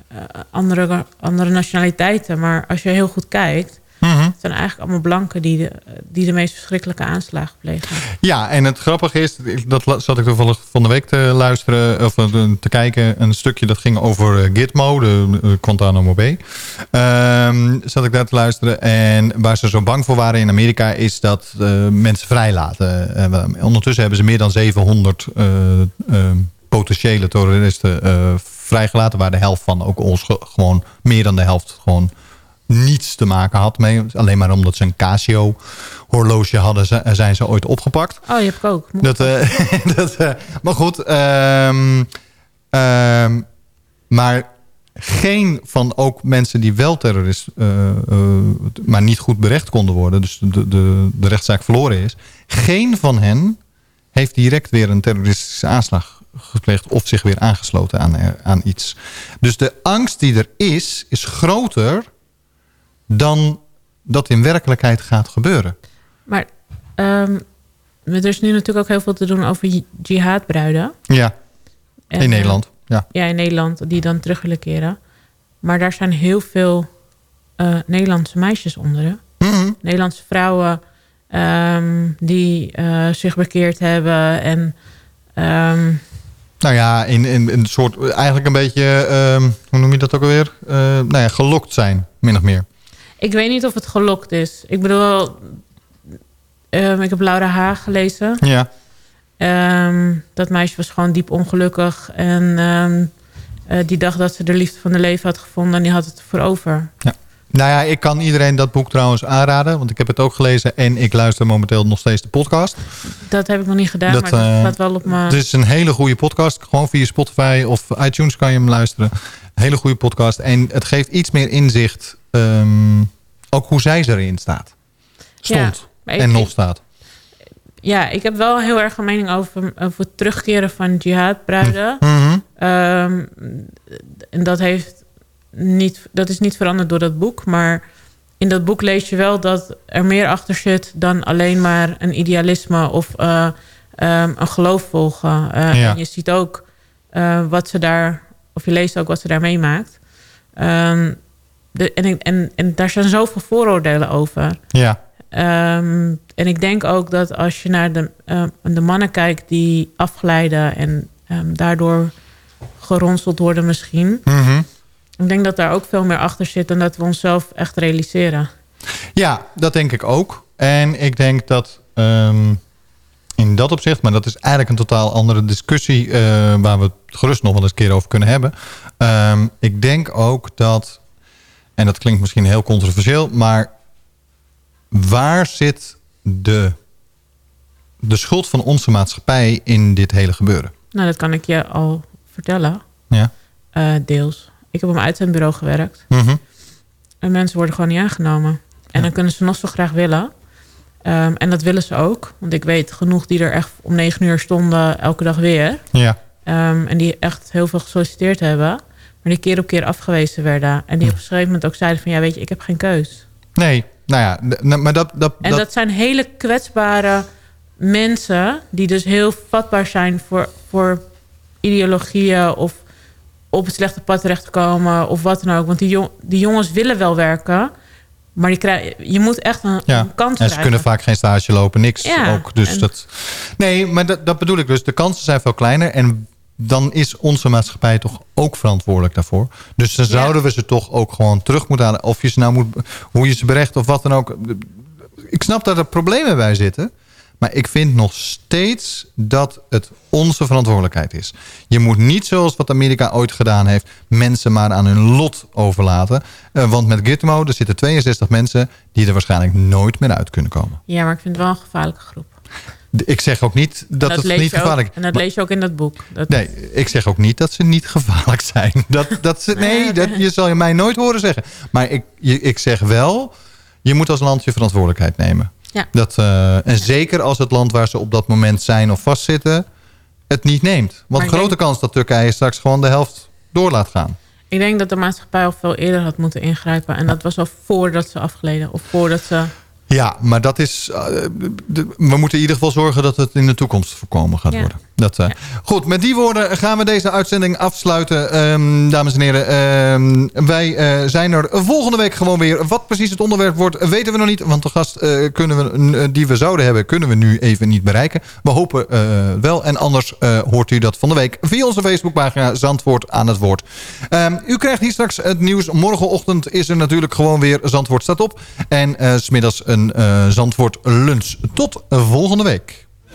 eh, andere, andere nationaliteiten. Maar als je heel goed kijkt... Mhm. het zijn eigenlijk allemaal blanken die de, die de meest verschrikkelijke aanslagen plegen. Ja, en het grappige is, dat zat ik toevallig van de week te luisteren, of eh, te kijken, een stukje dat ging over eh, Gitmo, de Guantanamo Bay. Ehm, zat ik daar te luisteren en waar ze zo bang voor waren in Amerika is dat eh, mensen vrijlaten. Ondertussen hebben ze meer dan 700 eh, eh, potentiële terroristen vrijgelaten, waar de helft van ook ons gewoon meer dan de helft gewoon niets te maken had mee. Alleen maar omdat ze een Casio horloge hadden, zi- zijn ze ooit opgepakt. Oh, die heb ik ook. Dat, eh, [LAUGHS] dat, eh, maar goed, ehm, ehm, maar geen van ook mensen die wel terrorist, eh, eh, maar niet goed berecht konden worden, dus de, de, de rechtszaak verloren is, geen van hen heeft direct weer een terroristische aanslag gepleegd of zich weer aangesloten aan, eh, aan iets. Dus de angst die er is, is groter dan dat in werkelijkheid gaat gebeuren. Maar ehm, er is nu natuurlijk ook heel veel te doen over ji- jihadbruiden. Ja, En, in eh, Nederland. Ja. Ja, in Nederland, die dan terug willen keren. Maar daar zijn heel veel eh, Nederlandse meisjes onder. Mhm. Nederlandse vrouwen ehm, die eh, zich bekeerd hebben. En ehm, Nou ja, in, in, in een soort, eigenlijk een beetje, hoe noem je dat ook alweer? Eh nou ja, gelokt zijn, min of meer. Ik weet niet of het gelokt is. Ik bedoel, ehm, ik heb Laura Haag gelezen. Ja. Ehm, dat meisje was gewoon diep ongelukkig. En ehm, eh, die dacht dat ze de liefde van haar leven had gevonden. En die had het voor over. ja. Nou ja, ik kan iedereen dat boek trouwens aanraden, want ik heb het ook gelezen en ik luister momenteel nog steeds de podcast. Dat heb ik nog niet gedaan, Dat, maar dat eh, staat wel op mijn... Het is een hele goede podcast, gewoon via Spotify of iTunes kan je hem luisteren. Hele goede podcast en het geeft iets meer inzicht, ehm, ook hoe zij erin staat. Stond Ja, maar ik- en nog staat. Ja, ik heb wel heel erg een mening over, over het terugkeren van jihadbruiden. Mhm. Ehm, en dat, heeft niet, dat is niet veranderd door dat boek. Maar in dat boek lees je wel dat er meer achter zit... dan alleen maar een idealisme of eh, ehm, een geloof volgen. Eh, Ja. En je ziet ook eh, wat ze daar... of je leest ook wat ze daar meemaakt. Ehm, de, en, en, en daar zijn zoveel vooroordelen over. Ja. Ehm, en ik denk ook dat als je naar de, ehm, de mannen kijkt die afglijden en ehm, daardoor geronseld worden misschien. Mhm. Ik denk dat daar ook veel meer achter zit dan dat we onszelf echt realiseren. Ja, dat denk ik ook. En ik denk dat in dat opzicht, maar dat is eigenlijk een totaal andere discussie... eh, waar we het gerust nog wel eens een keer over kunnen hebben. Ik denk ook dat, en dat klinkt misschien heel controversieel... maar waar zit de, de schuld van onze maatschappij in dit hele gebeuren? Nou, dat kan ik je al vertellen. Ja. Eh, deels. Ik heb op een uitzendbureau gewerkt. Mhm. En mensen worden gewoon niet aangenomen. En dan kunnen ze nog zo graag willen. Ehm, en dat willen ze ook. Want ik weet genoeg die er echt om negen uur stonden elke dag weer. Ja. Ehm, en die echt heel veel gesolliciteerd hebben. Maar die keer op keer afgewezen werden. En die op een gegeven moment ook zeiden van... ja, weet je, ik heb geen keus. Nee, nou ja, nou, maar dat... dat, En dat, zijn hele kwetsbare mensen... die dus heel vatbaar zijn voor, voor ideologieën... of op het slechte pad terechtkomen of wat dan ook. Want die, jong, die jongens willen wel werken... maar die krijgen, je moet echt een, Ja, een kans en ze krijgen. kunnen vaak geen stage lopen, niks Ja, ook. Dus en- dat, nee, maar dat, dat bedoel ik dus. De kansen zijn veel kleiner en dan is onze maatschappij toch ook verantwoordelijk daarvoor. Dus dan zouden we ze toch ook gewoon terug moeten halen. Of je ze nou moet, hoe je ze berecht of wat dan ook. Ik snap dat er problemen bij zitten. Maar ik vind nog steeds dat het onze verantwoordelijkheid is. Je moet niet zoals wat Amerika ooit gedaan heeft... mensen maar aan hun lot overlaten. Eh, want met Gitmo, er zitten 62 mensen... die er waarschijnlijk nooit meer uit kunnen komen. Ja, maar ik vind het wel een gevaarlijke groep. Ik zeg ook niet dat, En het niet gevaarlijk En dat Maar- lees je ook in dat boek. Dat, Nee, ik zeg ook niet dat ze niet gevaarlijk zijn. [LAUGHS] Dat, dat ze, nee, dat, je zal je mij nooit horen zeggen. Maar ik, je, ik zeg wel, je moet als land je verantwoordelijkheid nemen. Ja. Dat, eh, en zeker als het land waar ze op dat moment zijn of vastzitten... het niet neemt. Want grote denk- kans dat Turkije straks gewoon de helft door laat gaan. Ik denk dat de maatschappij al veel eerder had moeten ingrijpen. En dat was al voordat ze afgleden. Of voordat ze... Ja, maar dat is. eh, de- we moeten in ieder geval zorgen dat het in de toekomst voorkomen gaat Ja. worden. Dat, eh, Goed, met die woorden gaan we deze uitzending afsluiten. Ehm, dames en heren, ehm, wij eh, zijn er volgende week gewoon weer. Wat precies het onderwerp wordt, weten we nog niet. Want de gast eh, kunnen we, die we zouden hebben, kunnen we nu even niet bereiken. We hopen wel. En anders hoort u dat van de week via onze Facebookpagina Zandvoort aan het woord. Ehm, u krijgt hier straks het nieuws. Morgenochtend is er natuurlijk gewoon weer Zandvoort staat op. En 's smiddags een Zandvoort lunch. Tot volgende week.